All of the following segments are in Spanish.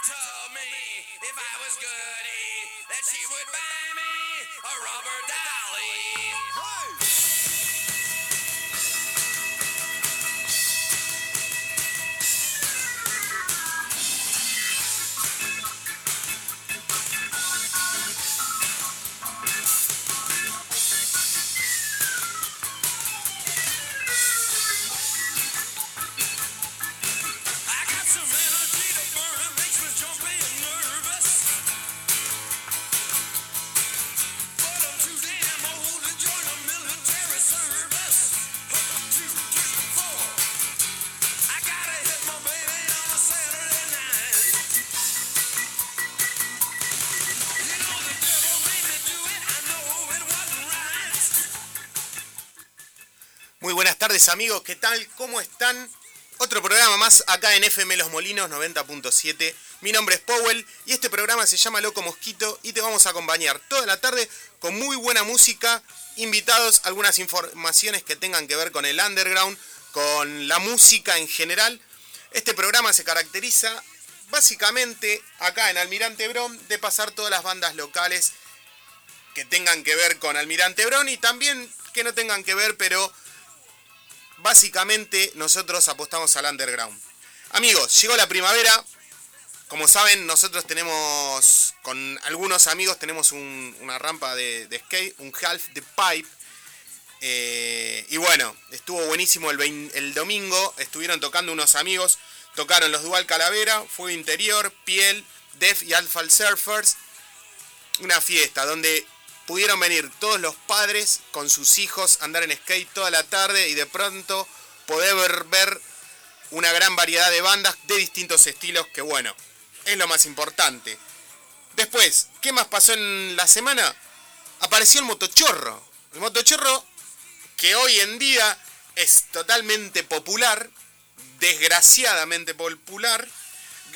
told me if I was goody that she would buy me a rubber dolly. I amigos, ¿qué tal? ¿Cómo están? Otro programa más acá en FM Los Molinos 90.7. Mi nombre es Powell y este programa se llama Loco Mosquito y te vamos a acompañar toda la tarde con muy buena música, invitados, algunas informaciones que tengan que ver con el underground, con la música en general. Este programa se caracteriza básicamente acá en Almirante Brom de pasar todas las bandas locales que tengan que ver con Almirante Bron y también que no tengan que ver, pero básicamente nosotros apostamos al underground. Amigos, llegó la primavera. Como saben, nosotros tenemos, con algunos amigos, tenemos un- una rampa de, skate, un half de pipe. Eh, y bueno, estuvo buenísimo el, el domingo. Estuvieron tocando unos amigos. Tocaron los Dual Calavera, Fuego Interior, Piel, Def y Alpha Surfers una fiesta donde pudieron venir todos los padres con sus hijos, andar en skate toda la tarde y de pronto poder ver, una gran variedad de bandas de distintos estilos que bueno, es lo más importante. Después, ¿qué más pasó en la semana? Apareció el motochorro. El motochorro que hoy en día es totalmente popular, desgraciadamente popular.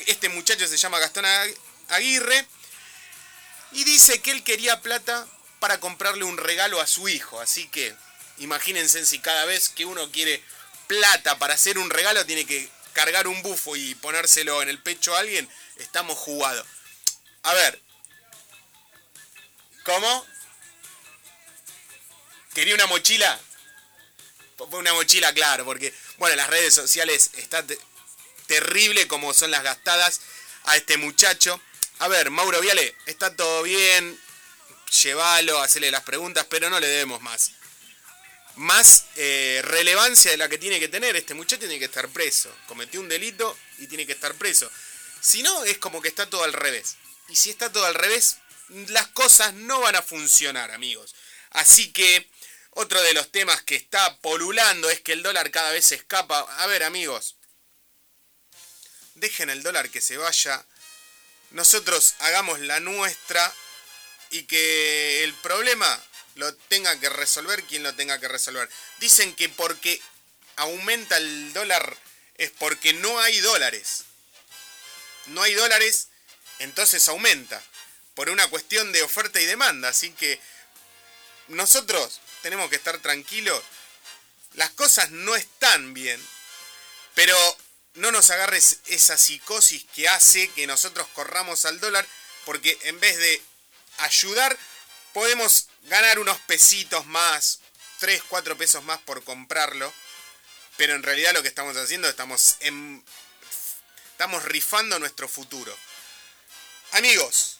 Este muchacho se llama Gastón Ag- Aguirre y dice que él quería plata para comprarle un regalo a su hijo. Así que imagínense si cada vez que uno quiere plata para hacer un regalo tiene que cargar un bufo y ponérselo en el pecho a alguien. Estamos jugados. A ver. ¿Cómo? ¿Quería una mochila? Una mochila, claro, porque, bueno, en las redes sociales está te- terrible como son las gastadas a este muchacho. A ver, Mauro Viale, está todo bien, llévalo, hacele las preguntas, pero no le debemos más. Más eh, relevancia de la que tiene que tener, este muchacho tiene que estar preso. Cometió un delito y tiene que estar preso. Si no, es como que está todo al revés. Y si está todo al revés, las cosas no van a funcionar, amigos. Así que otro de los temas que está polulando es que el dólar cada vez escapa. A ver, amigos, dejen el dólar que se vaya. Nosotros hagamos la nuestra y que el problema lo tenga que resolver quien lo tenga que resolver. Dicen que porque aumenta el dólar es porque no hay dólares. No hay dólares, entonces aumenta. Por una cuestión de oferta y demanda. Así que nosotros tenemos que estar tranquilos. Las cosas no están bien. Pero no nos agarres esa psicosis que hace que nosotros corramos al dólar. Porque en vez de ayudar, podemos ganar unos pesitos más. 3, 4 pesos más por comprarlo. Pero en realidad lo que estamos haciendo, estamos estamos rifando nuestro futuro. Amigos,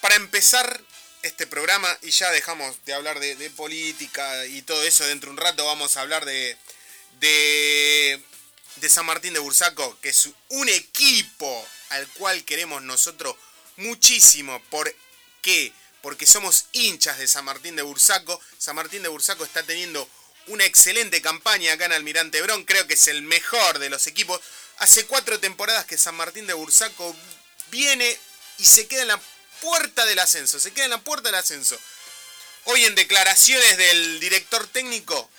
para empezar este programa, y ya dejamos de hablar de, política y todo eso, dentro de un rato vamos a hablar de, de, de San Martín de Bursaco, que es un equipo al cual queremos nosotros muchísimo. ¿Por qué? Porque somos hinchas de San Martín de Bursaco. San Martín de Bursaco está teniendo una excelente campaña acá en Almirante Brón. Creo que es el mejor de los equipos. Hace cuatro temporadas que San Martín de Bursaco viene y se queda en la puerta del ascenso. Se queda en la puerta del ascenso. Hoy en declaraciones del director técnico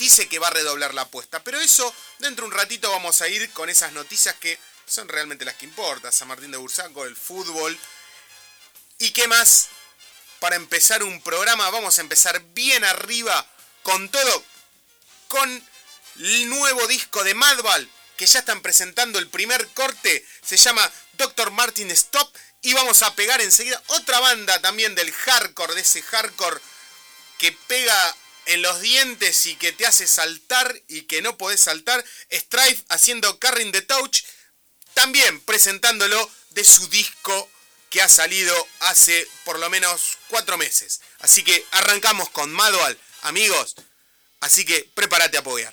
dice que va a redoblar la apuesta. Pero eso, dentro de un ratito vamos a ir con esas noticias que son realmente las que importan. San Martín de Bursaco, el fútbol. ¿Y qué más? Para empezar un programa, vamos a empezar bien arriba con todo. Con el nuevo disco de Madball. que ya están presentando el primer corte. Se llama Dr. Martin Stop. Y vamos a pegar enseguida otra banda también del hardcore, de ese hardcore que pega en los dientes y que te hace saltar y que no podés saltar. Strife haciendo Carrying the Touch. También presentándolo de su disco que ha salido hace por lo menos cuatro meses. Así que arrancamos con Madual, amigos. Así que prepárate a apoyar.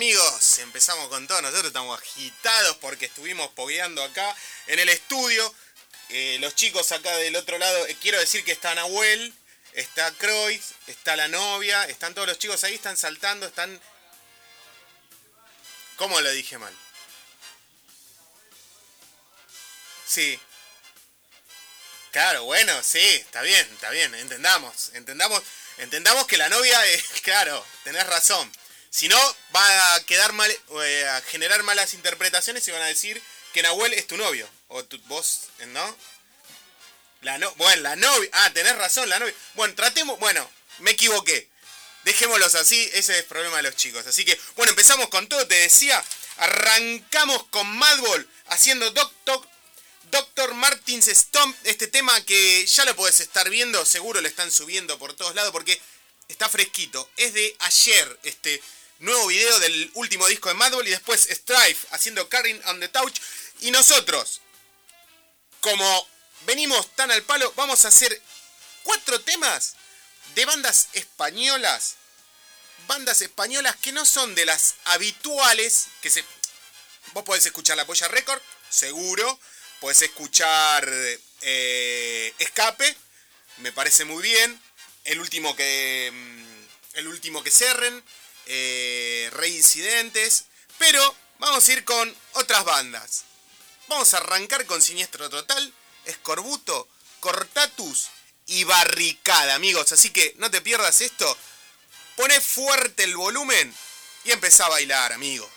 Amigos, empezamos con todo, nosotros estamos agitados porque estuvimos pogueando acá en el estudio. Eh, los chicos acá del otro lado, eh, quiero decir que está Nahuel, está Croix, está la novia, están todos los chicos ahí, están saltando, están... ¿Cómo lo dije mal? Sí. Claro, bueno, sí, está bien, está bien, entendamos, entendamos, entendamos que la novia es, claro, tenés razón. Si no, va a quedar mal, eh, a generar malas interpretaciones y van a decir que Nahuel es tu novio. O tu, vos, ¿no? La no, bueno, la novia. Ah, tenés razón, la novia. Bueno, tratemos. Bueno, me equivoqué. Dejémoslos así, ese es el problema de los chicos. Así que, bueno, empezamos con todo, te decía. Arrancamos con Madball haciendo Doctor, Doctor Martins Stomp. Este tema que ya lo podés estar viendo, seguro lo están subiendo por todos lados porque está fresquito. Es de ayer este nuevo video del último disco de Madball y después Strife haciendo Carrying on the Touch. Y nosotros, como venimos tan al palo, vamos a hacer cuatro temas de bandas españolas. Bandas españolas que no son de las habituales, que se... Vos podés escuchar La Polla Record, seguro. Podés escuchar eh, Escape, me parece muy bien. El último que... mm, El último que cerren. Eh, Reincidentes. Pero vamos a ir con otras bandas. Vamos a arrancar con Siniestro Total, Escorbuto, Cortatus y Barricada, amigos. Así que no te pierdas esto. Poné fuerte el volumen y empezá a bailar, amigo.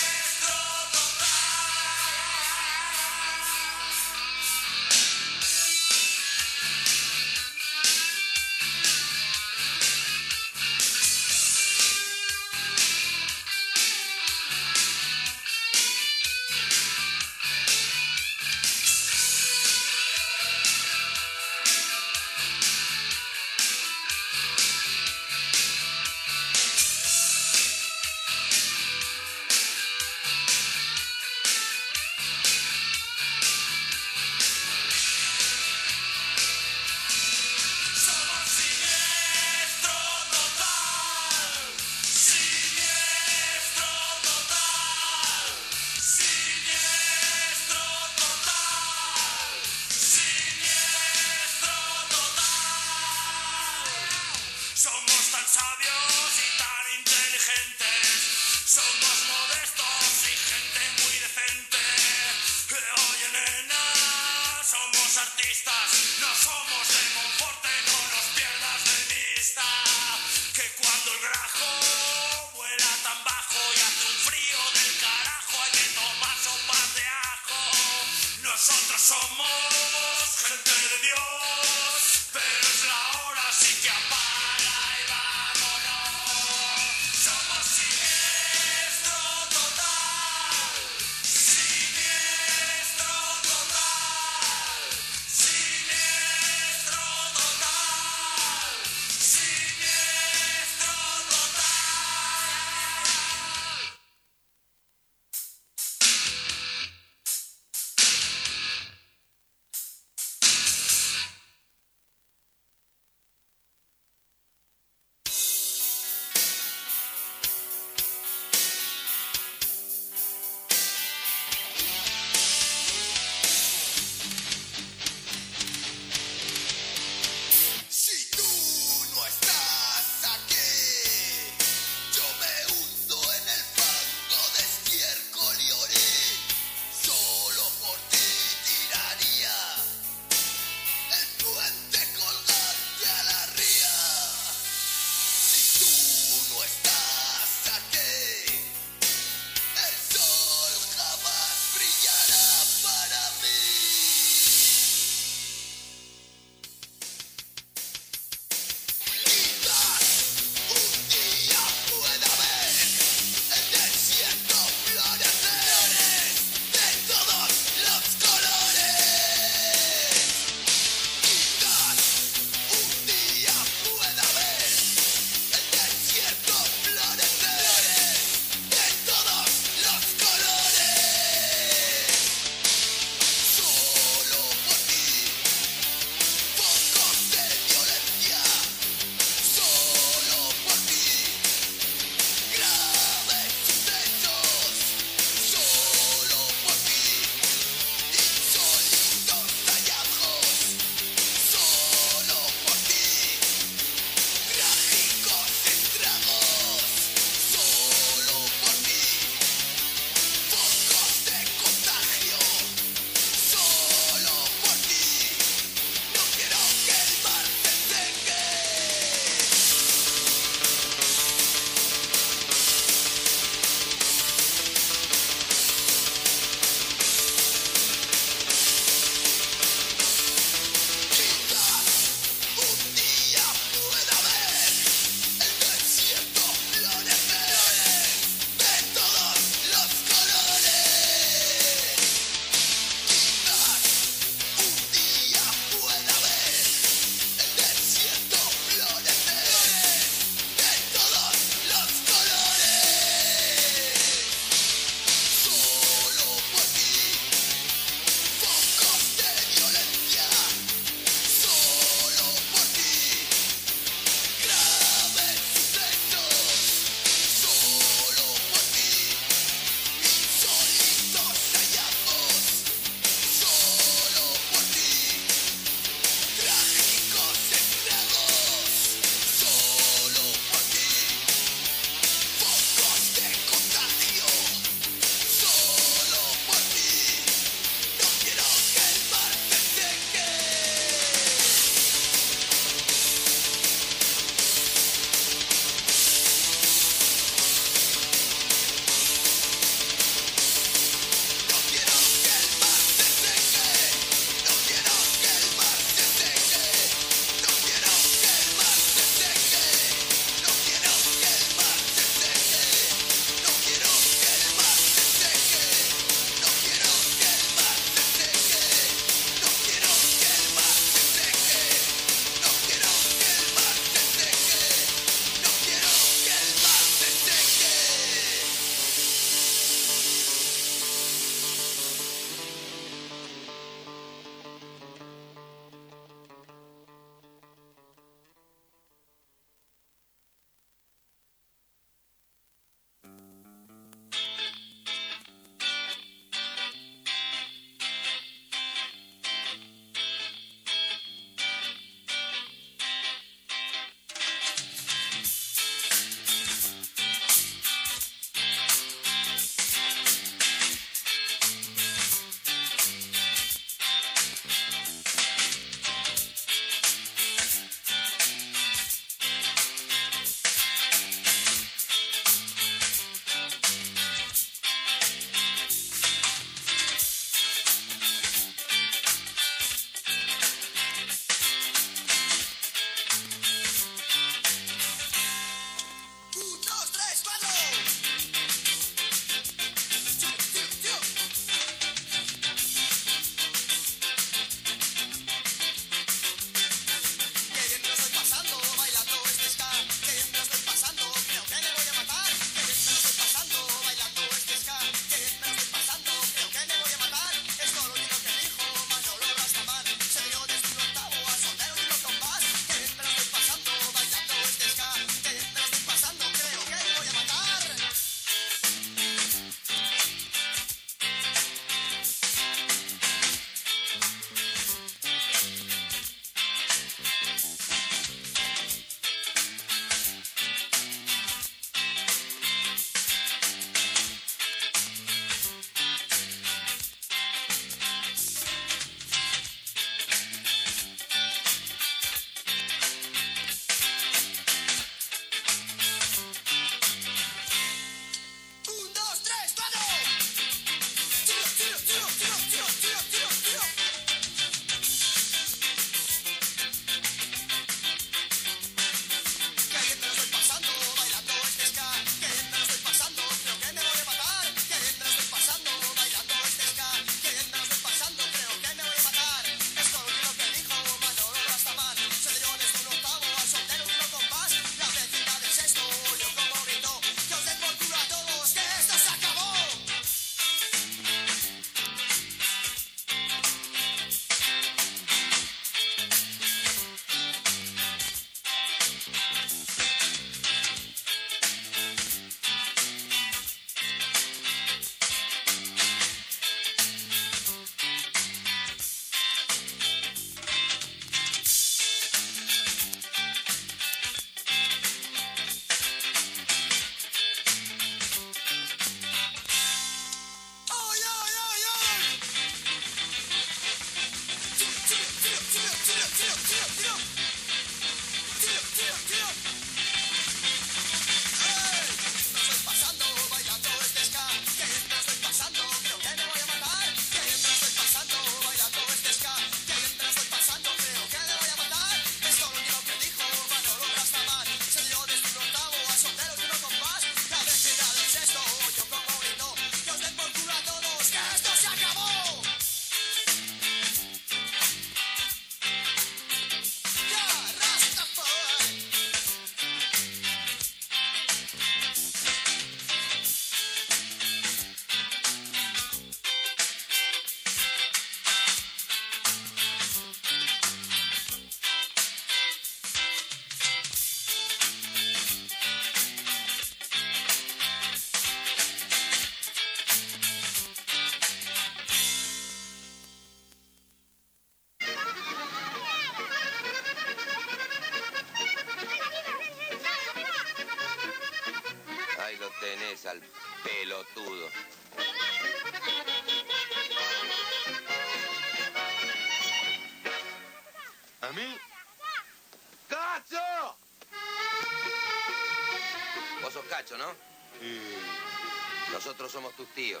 Nosotros somos tus tíos.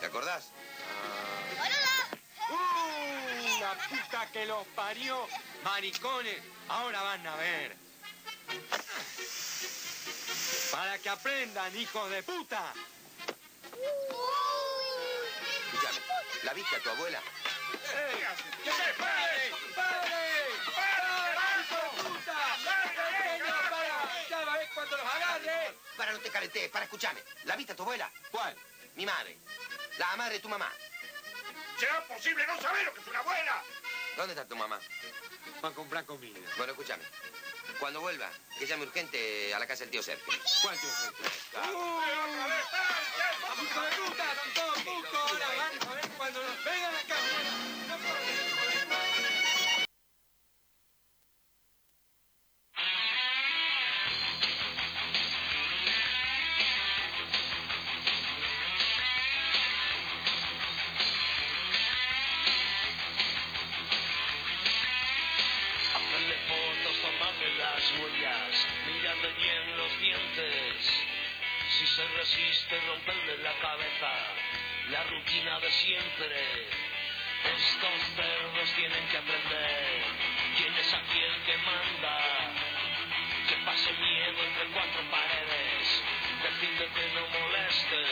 ¿Te acordás? ¡Uh! La puta que los parió. Maricones, ahora van a ver. Para que aprendan, hijos de puta. Escuchame, ¿la viste a tu abuela? ¿Qué se Para, escuchame. ¿La viste a tu abuela? ¿Cuál? Mi madre. La madre de tu mamá. ¿Será posible no saber lo que es una abuela? ¿Dónde está tu mamá? Va a comprar comida. Bueno, escúchame. Cuando vuelva, que llame urgente a la casa del tío Sergio. ¿Cuál tío Sergio? Tomarle las huellas, mirarle bien los dientes. Si se resiste, romperle la cabeza, la rutina de siempre. Estos cerdos tienen que aprender quién es aquí el que manda. Que pase miedo entre cuatro paredes, decirle que no moleste.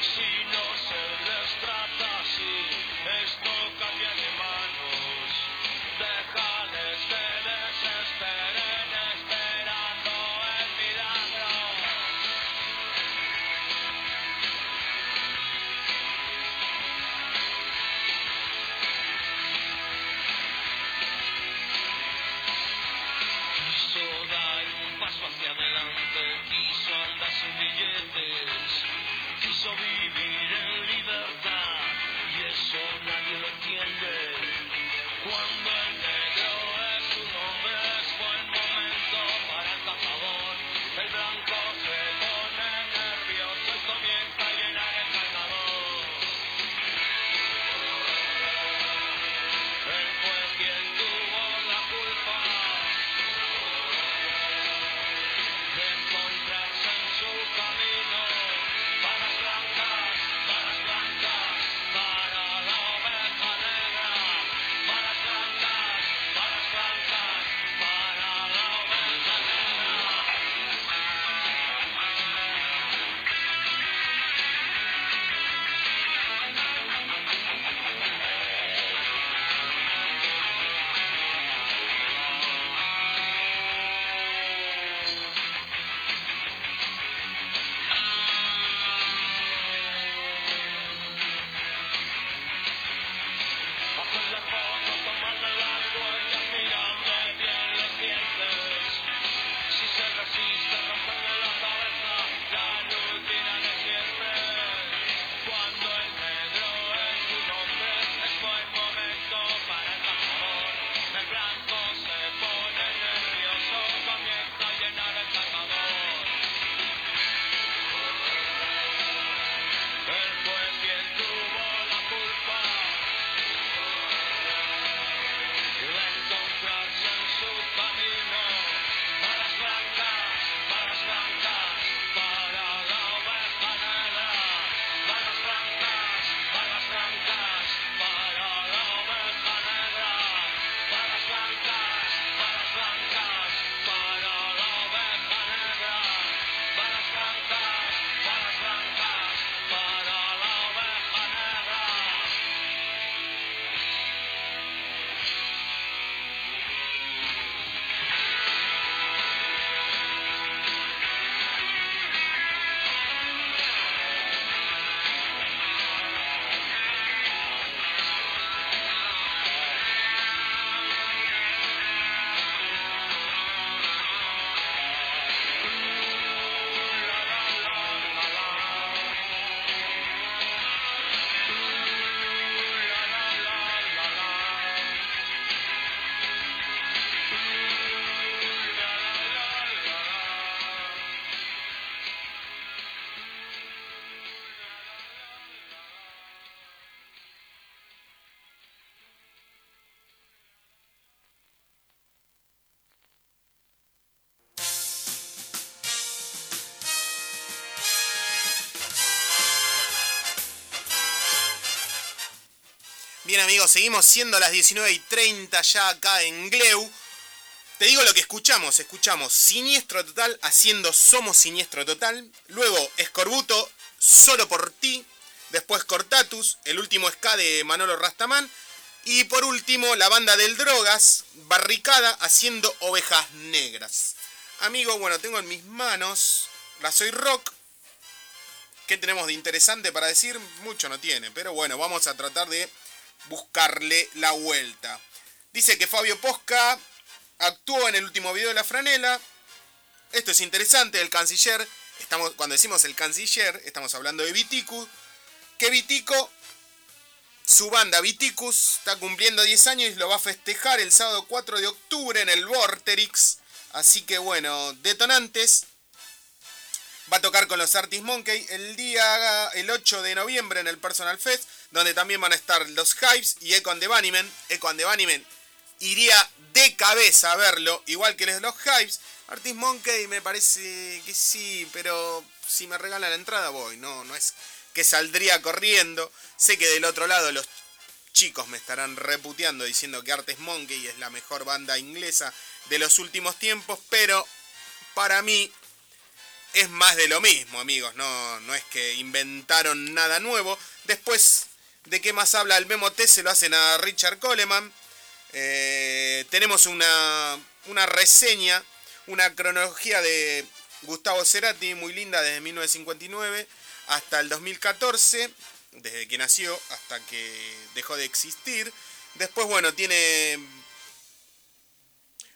Si no Bien amigos, seguimos siendo las 19 y 30 ya acá en Gleu. Te digo lo que escuchamos, escuchamos Siniestro Total haciendo Somos Siniestro Total, luego Escorbuto, Solo por ti, después Cortatus, el último ska de Manolo Rastamán, y por último la banda del Drogas, Barricada, haciendo Ovejas Negras. Amigo, bueno, tengo en mis manos la Soy Rock. ¿Qué tenemos de interesante para decir? Mucho no tiene, pero bueno, vamos a tratar de buscarle la vuelta. Dice que Fabio Posca actuó en el último video de la franela. Esto es interesante, el canciller, estamos, cuando decimos el canciller, estamos hablando de Viticu, que Vitico, su banda Viticus, está cumpliendo 10 años y lo va a festejar el sábado 4 de octubre en el Vorterix. Así que bueno, detonantes. Va a tocar con los Artist Monkey el día, el 8 de noviembre en el Personal Fest, donde también van a estar los Hives y Econ de Bunnymen. Econ de Bunnymen iría de cabeza a verlo, igual que los Hives. Artist Monkey me parece que sí, pero si me regalan la entrada voy, no, no es que saldría corriendo. Sé que del otro lado los chicos me estarán reputeando diciendo que Artist Monkey es la mejor banda inglesa de los últimos tiempos, pero para mí es más de lo mismo, amigos. No, no es que inventaron nada nuevo. Después, ¿de qué más habla el Memo T? Se lo hacen a Richard Coleman. Eh, tenemos una, una reseña, una cronología de Gustavo Cerati, muy linda, desde 1959 hasta el 2014, desde que nació hasta que dejó de existir. Después, bueno, tiene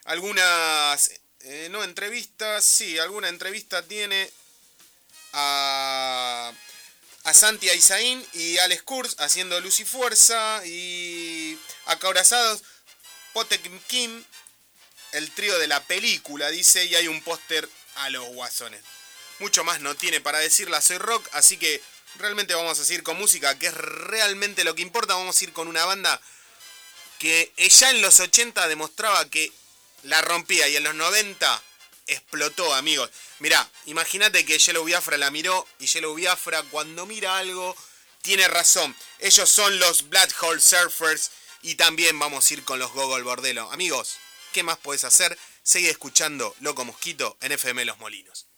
algunas eh, no entrevistas, sí, alguna entrevista tiene a, a Santi Aizaín y Alex Kurz haciendo Luz y Fuerza y acorazados Potek Kim, el trío de la película, dice, y hay un póster a los guasones. Mucho más no tiene para decirla, soy rock, así que realmente vamos a seguir con música, que es realmente lo que importa, vamos a ir con una banda que ya en los 80 demostraba que la rompía y en los 90 explotó, amigos. Mirá, imagínate que Yellow Biafra la miró y Yellow Biafra cuando mira algo tiene razón. Ellos son los Black Hole Surfers y también vamos a ir con los Gogol Bordelo. Amigos, ¿qué más podés hacer? Sigue escuchando Loco Mosquito en FM Los Molinos.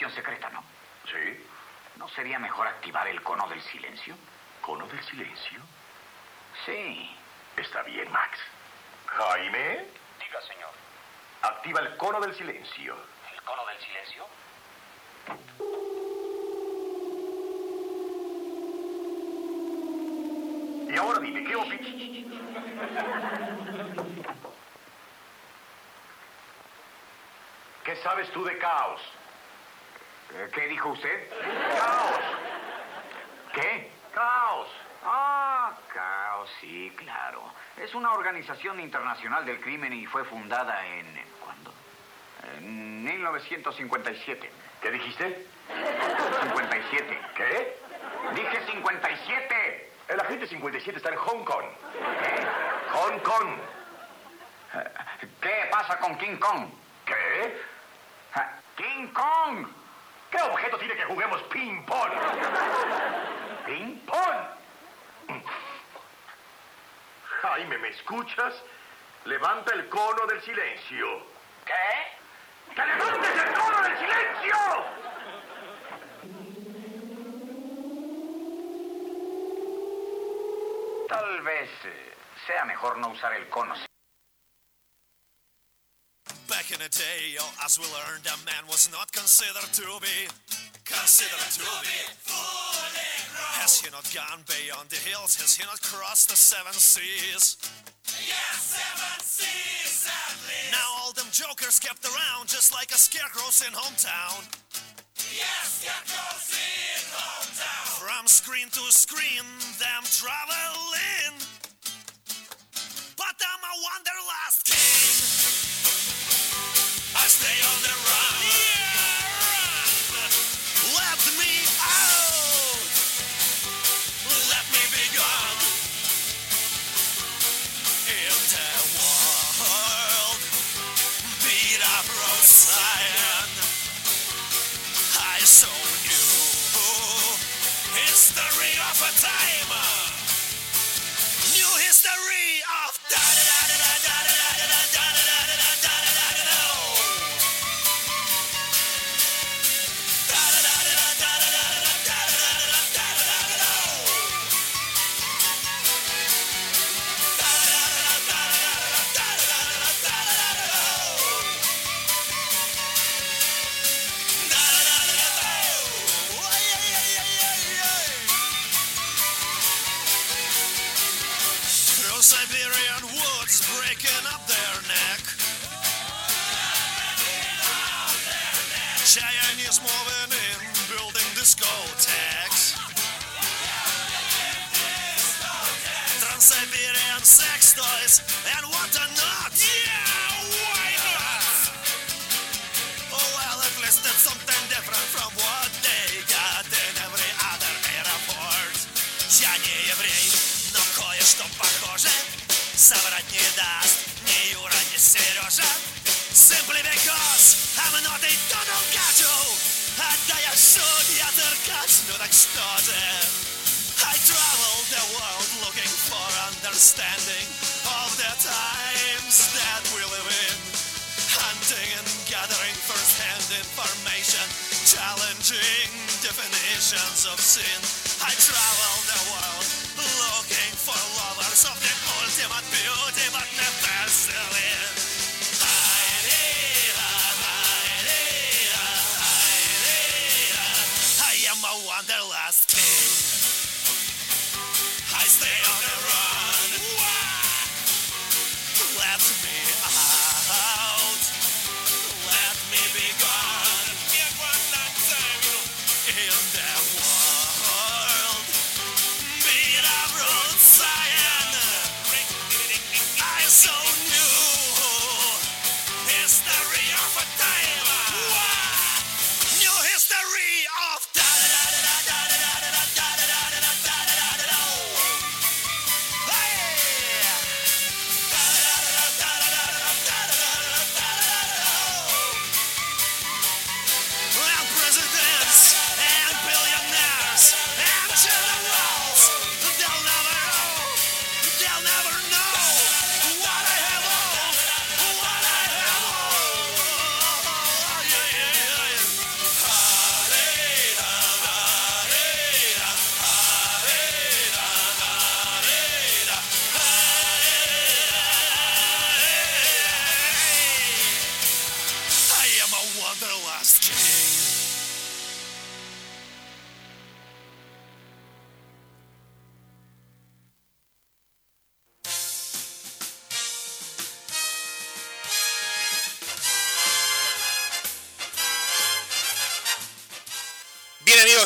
Misión secreta, ¿no? Sí. ¿No sería mejor activar el cono del silencio? ¿Cono del silencio? Sí. Está bien, Max. Jaime, Diga, señor. activa el cono del silencio. ¿El cono del silencio? Y ahora dime, ¿qué opinas? ¿Qué sabes tú de caos? ¿Qué dijo usted? ¡Caos! ¿Qué? ¡Caos! Ah, Caos, sí, claro. Es una organización internacional del crimen y fue fundada en... ¿en ¿Cuándo? En 1957. ¿Qué dijiste? 57. ¿Qué? Dije 57. El agente 57 está en Hong Kong. ¿Qué? Hong Kong. ¿Qué pasa con King Kong? ¿Qué? Ah, ¡King Kong! ¿Qué objeto tiene que juguemos ping-pong? ¿Ping-pong? Jaime, ¿me escuchas? Levanta el cono del silencio. ¿Qué? ¡Que levantes el cono del silencio! Tal vez eh, sea mejor no usar el cono. Yo, oh, as we learned, a man was not considered to be considered to be fully grown. Has he not gone beyond the hills? Has he not crossed the seven seas? Yes, seven seas at least. Now all them jokers kept around just like a scarecrows in hometown. Yes, scarecrows in hometown. From screen to screen, them traveling. But I'm a wanderlust stay on the run. and I travel the other cats. I the world looking for understanding of the times that we live in. Hunting and gathering first-hand information, challenging definitions of sin. I travel the world looking for lovers of the ultimate beauty, but never selling. last.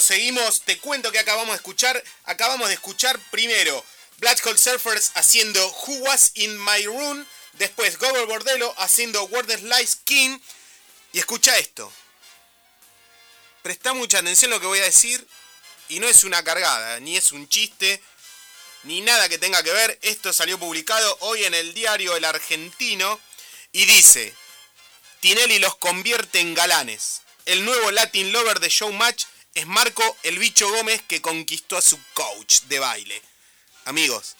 Seguimos. Te cuento que acabamos de escuchar. Acabamos de escuchar primero Black Hole Surfers haciendo Who Was In My Room. Después Gobble Bordello haciendo Word Slice King. Y escucha esto. Presta mucha atención a lo que voy a decir. Y no es una cargada, ni es un chiste, ni nada que tenga que ver. Esto salió publicado hoy en el diario El Argentino. Y dice, Tinelli los convierte en galanes. El nuevo Latin Lover de Showmatch es Marco el Bicho Gómez que conquistó a su coach de baile. Amigos,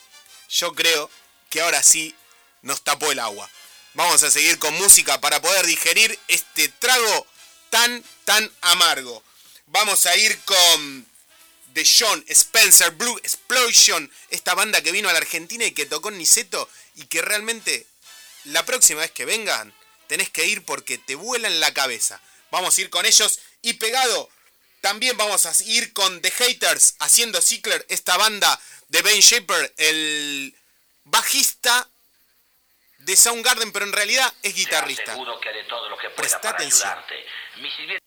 yo creo que ahora sí nos tapó el agua. Vamos a seguir con música para poder digerir este trago tan, tan amargo. Vamos a ir con The John Spencer Blue Explosion, esta banda que vino a la Argentina y que tocó en Niceto y que realmente la próxima vez que vengan tenés que ir porque te vuelan la cabeza. Vamos a ir con ellos y pegado también vamos a ir con The Haters haciendo Zickler, esta banda de Ben Shaper, el bajista de Soundgarden, pero en realidad es guitarrista. Seguro que haré todo lo que pueda Presta para atención. ayudarte. Mi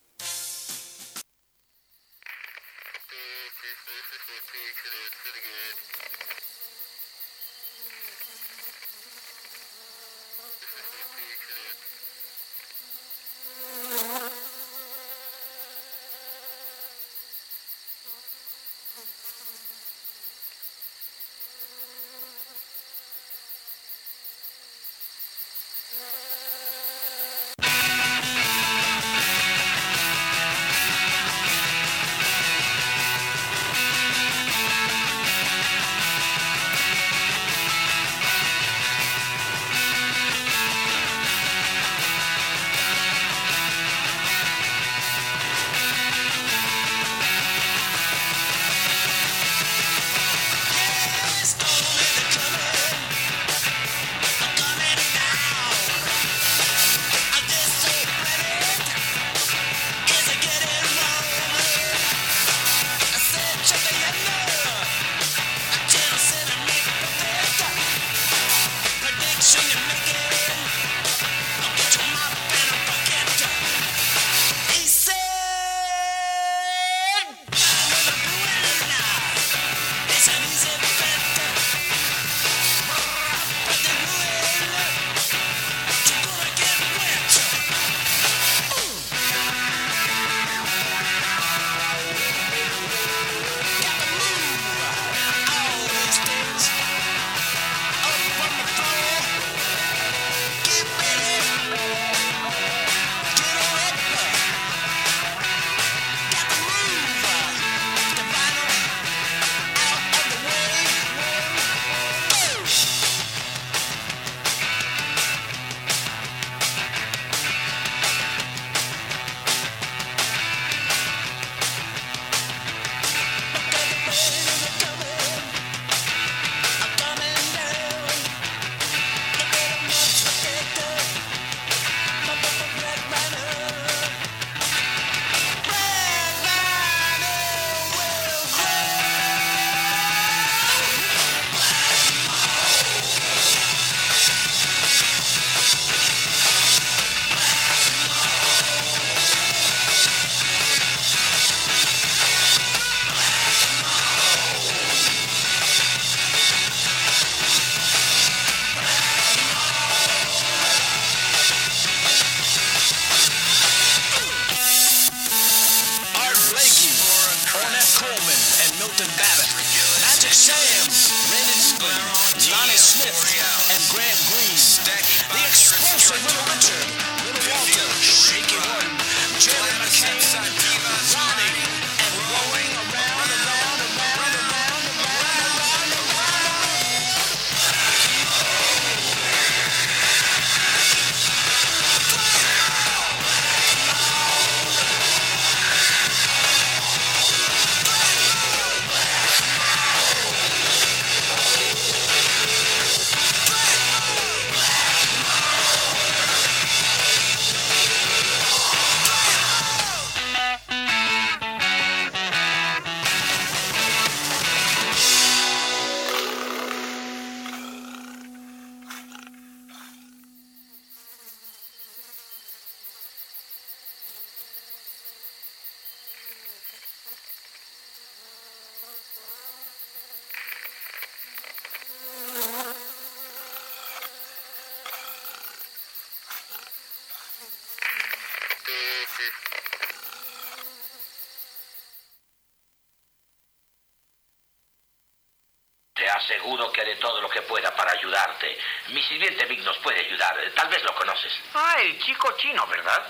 sirviente Vic nos puede ayudar. Tal vez lo conoces. Ah, el chico chino, ¿verdad?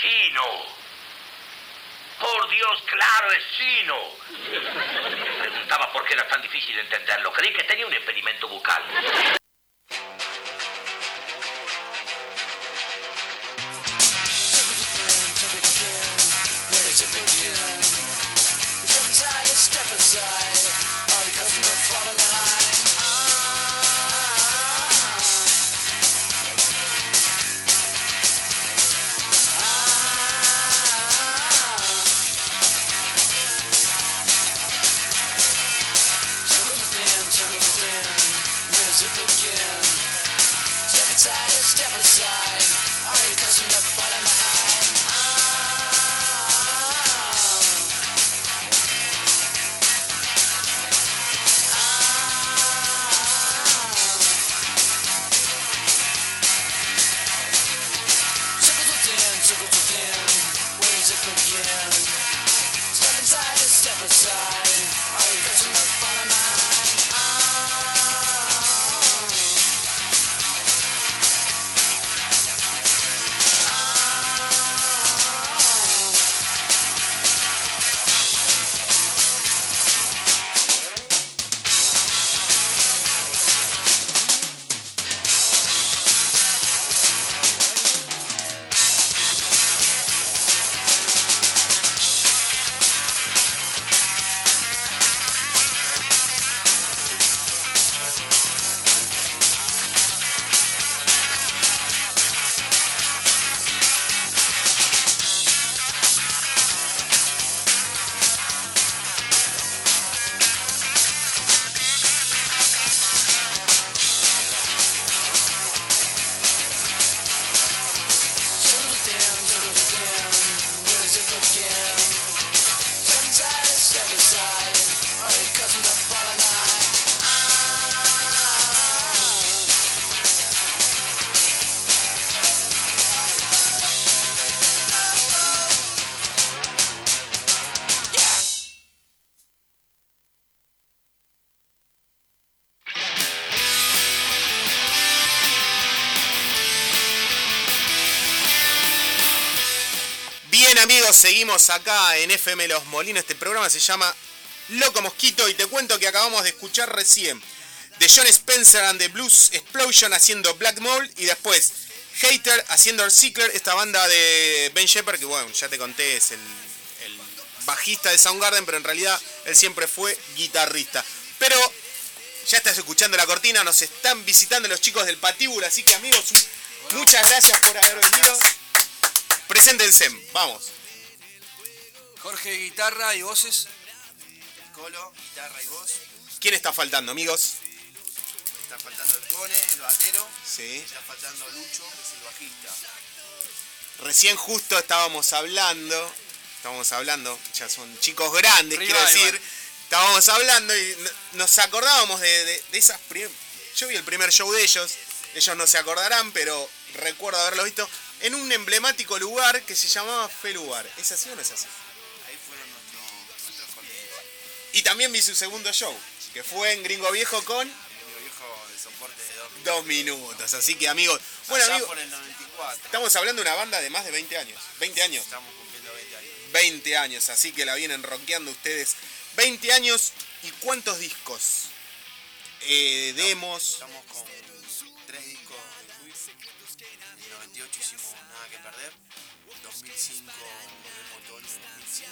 ¡Chino! Por Dios, claro, es chino. Preguntaba por qué era tan difícil entenderlo. Creí que tenía un impedimento bucal. Acá en FM Los Molinos. Este programa se llama Loco Mosquito y te cuento que acabamos de escuchar recién de John Spencer and the Blues Explosion haciendo Black Mole y después Hater haciendo El esta banda de Ben Shepard que bueno, ya te conté, es el, el bajista de Soundgarden, pero en realidad él siempre fue guitarrista. Pero ya estás escuchando la cortina, nos están visitando los chicos del Patíbulo, así que amigos, muchas gracias por haber venido. Preséntense, vamos. Jorge, guitarra y voces. Colo, guitarra y voz. ¿Quién está faltando, amigos? Está faltando el Cone, el batero. Sí. Está faltando Lucho, que es el bajista. Recién justo estábamos hablando, estábamos hablando, ya son chicos grandes, quiero decir, estábamos hablando y nos acordábamos de, de- de esas prim- Yo vi el primer show de ellos, ellos no se acordarán, pero recuerdo haberlo visto en un emblemático lugar que se llamaba Felugar. ¿Es así o no es así? Y también vi su segundo show, que fue en Gringo Viejo con amigo viejo de soporte de dos dos minutos. Así que amigos, bueno Allá amigos, por el 94. estamos hablando de una banda de más de 20 años. 20 años. Estamos cumpliendo 20 años. 20 años, así que la vienen rockeando ustedes. 20 años y cuántos discos? Eh, demos. Estamos con tres discos de. En el 98 hicimos Nada que Perder. 2005 de Otoño 2005.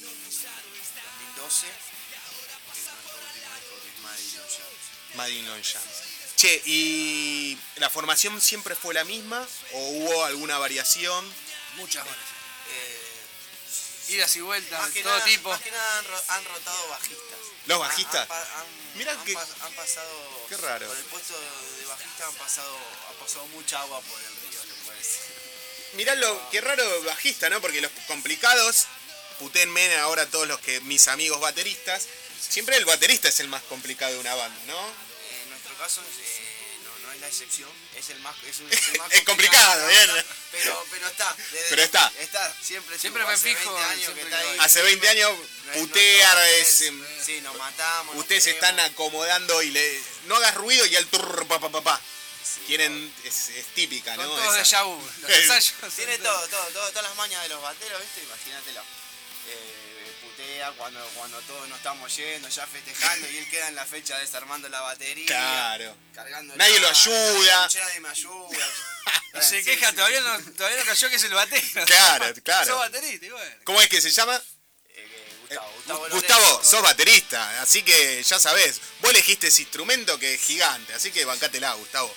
Y 2012, que es nuestro último disco, que es Maddy No Jams. Madrid Non Jams. Che, ¿y la formación siempre fue la misma o hubo alguna variación? Muchas horas. Eh, Idas y vueltas, más que todo nada, tipo. Más que nada han, ro- han rotado bajistas. ¿Los bajistas? Han, pa- han- Mirá han que- pas- han pasado. Qué raro. Por el puesto de bajista han pasado, ha pasado mucha agua por el río, puedo decir. Mirá lo qué raro bajista, ¿no? Porque los complicados, putenme ahora todos los que mis amigos bateristas, siempre el baterista es el más complicado de una banda, ¿no? Eh, nuestro caso eh, no, no es la excepción, es el más, es un- es el más Es complicado, bien. Pero, pero está. desde- Pero está. Está, siempre Siempre hace fijo, 20 años siempre que está que ahí. voy. Hace 20 años No es- putea, no, no, es, es- em, Sí, nos matamos. ustedes se están acomodando y le no hagas ruido y al turr pa pa pa pa. Quieren es, es típica, Con ¿no? Los Sí. ensayos. Tiene todo, todo, todo, todas las mañas de los bateros, ¿viste? Imagínatelo. Eh, putea cuando, cuando todos nos estamos yendo, ya festejando, y él queda en la fecha desarmando la batería. Claro. Cargando Nadie lo ayuda. Nadie me ayuda. Y se Sí, queja, sí. todavía no, todavía no cayó que es el batero. Claro, claro. Sos baterista, y bueno. ¿Cómo es que se llama? Eh, Gustavo, Gustavo, Gustavo, Lorenzo. sos baterista, así que ya sabés, vos elegiste ese instrumento que es gigante, así que bancátela, Gustavo.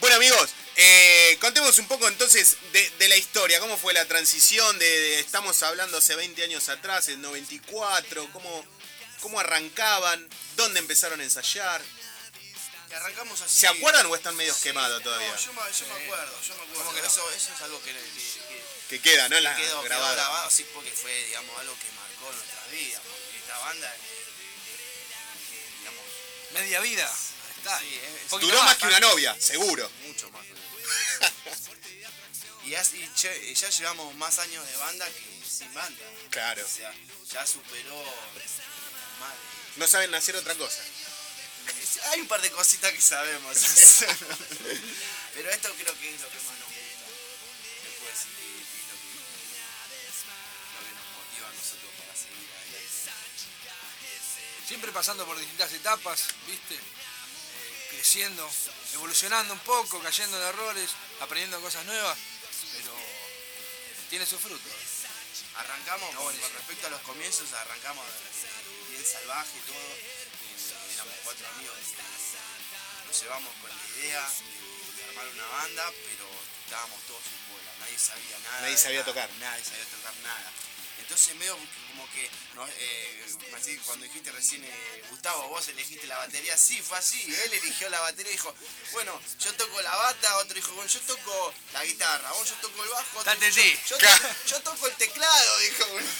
Bueno amigos, eh, contemos un poco entonces de, de la historia, cómo fue la transición de, de- estamos hablando hace 20 años atrás, en 94, cómo, cómo arrancaban, dónde empezaron a ensayar. Y arrancamos así. ¿Se acuerdan o están medios Sí, quemados no, todavía? yo, me, yo me acuerdo, yo me acuerdo. ¿Cómo que no? eso, eso es algo que, que- que- Que queda, ¿no? La quedó, quedó grabada. grabado, sí, porque fue, digamos, algo que marcó nuestras vidas. Porque esta banda, digamos, Media vida. Está. Sí, es- poquito Duró más que una novia, seguro. mucho más. y así, che, ya llevamos más años de banda que sin banda. Claro. O sea, ya superó más de- No saben hacer otra cosa. Hay un par de cositas que sabemos. Pero esto creo que es lo que más nos gusta. Después y lo que, lo que nos motiva a nosotros para seguir adelante. Siempre pasando por distintas etapas, ¿viste? Creciendo, evolucionando un poco, cayendo en errores, aprendiendo cosas nuevas, pero tiene su fruto. ¿eh? Arrancamos, Está con, respecto a los comienzos, arrancamos bien salvaje y todo. Eh, éramos cuatro amigos nos llevamos con la idea de, armar una banda, pero estábamos todos en bola, nadie sabía nada. Nadie sabía nada, tocar. Nadie sabía tocar nada. Entonces medio como que nos- eh, así, cuando dijiste recién eh, Gustavo, vos elegiste la batería, sí, fue así, él eligió la batería y dijo, bueno, yo toco la bata, otro dijo, bueno, yo toco la guitarra, bueno, yo toco el bajo, otro yo, yo to- yo toco el teclado, dijo uno.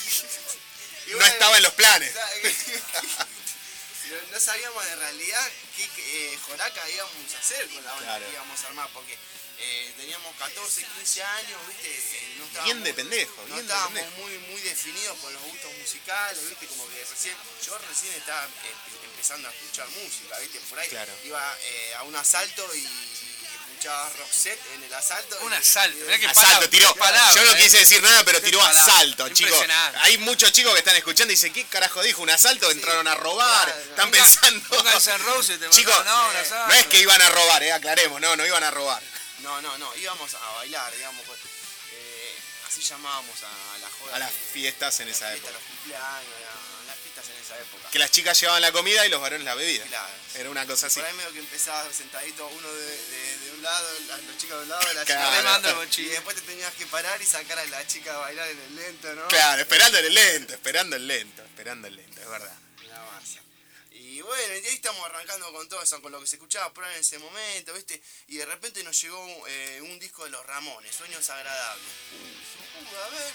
No estaba en los planes. no, no sabíamos en realidad qué qué, eh, joraca íbamos a hacer con la banda Claro. que íbamos a armar, porque eh, teníamos 14, 15 años, ¿viste? Eh, no estábamos- Bien de pendejo, No bien de estábamos pendejo. muy, muy definidos con los gustos musicales, ¿viste? Como que recién, yo recién estaba eh, empezando a escuchar música, ¿viste? Por ahí Claro. iba eh, a un asalto y escuchaba Roxette en el asalto. Un y- asalto, mirá qué Asalto, palabra, tiró. palabra, Yo no quise decir nada, pero tiró palabra. asalto, chicos. Hay muchos chicos que están escuchando y dicen, ¿qué carajo dijo? ¿Un asalto? Entraron a robar. claro. Están pensando. te Chicos, no, un asalto. No es que iban a robar, eh, aclaremos, no, no iban a robar. No, no, no, íbamos a bailar, digamos. pues, eh, así llamábamos a, a la joda. A las fiestas en las esa fiestas, época. los cumpleaños, a, las fiestas en esa época. Que las chicas llevaban la comida y los varones la bebida. Claro. Era una cosa así. Por ahí medio que empezaba sentadito uno de, de- de un lado, la- los chicos de un lado, la Claro. chica Remando el y después te tenías que parar y sacar a la chica a bailar en el lento, ¿no? Claro, esperando el lento, esperando el lento, esperando el lento, es verdad. Bueno, y ahí estamos arrancando con todo eso, con lo que se escuchaba por ahí en ese momento, ¿viste? Y de repente nos llegó eh, un disco de los Ramones, Sueños Agradables. Uh, a ver.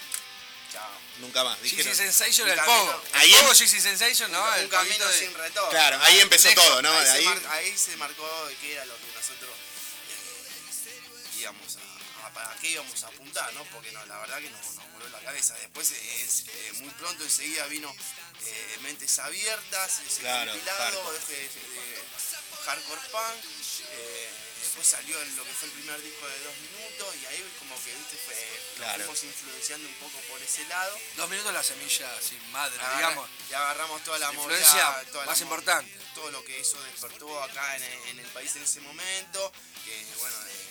Chao. Nunca más. Dijeron. Sensation el pogo. Ahí el pogo Sensation, ¿no? un camino de- sin retorno. Claro, ahí empezó Lejos. todo, ¿no? Ahí, se ahí- mar- ahí se marcó qué era lo que nosotros eh, íbamos a, a- para qué íbamos a apuntar, ¿no? Porque no, la verdad que nos, nos voló la cabeza. Después, eh, es- eh, muy pronto enseguida vino eh, Mentes Abiertas, ese Claro, compilado de, de- de hardcore punk. eh, después salió el- lo que fue el primer disco de dos minutos y ahí como que viste fue, nos Claro. fuimos influenciando un poco por ese lado. Dos minutos la semilla sin madre, Agarra- digamos. y agarramos toda la influencia toda más importante. todo lo que eso despertó acá en el, en el país en ese momento, que bueno, eh,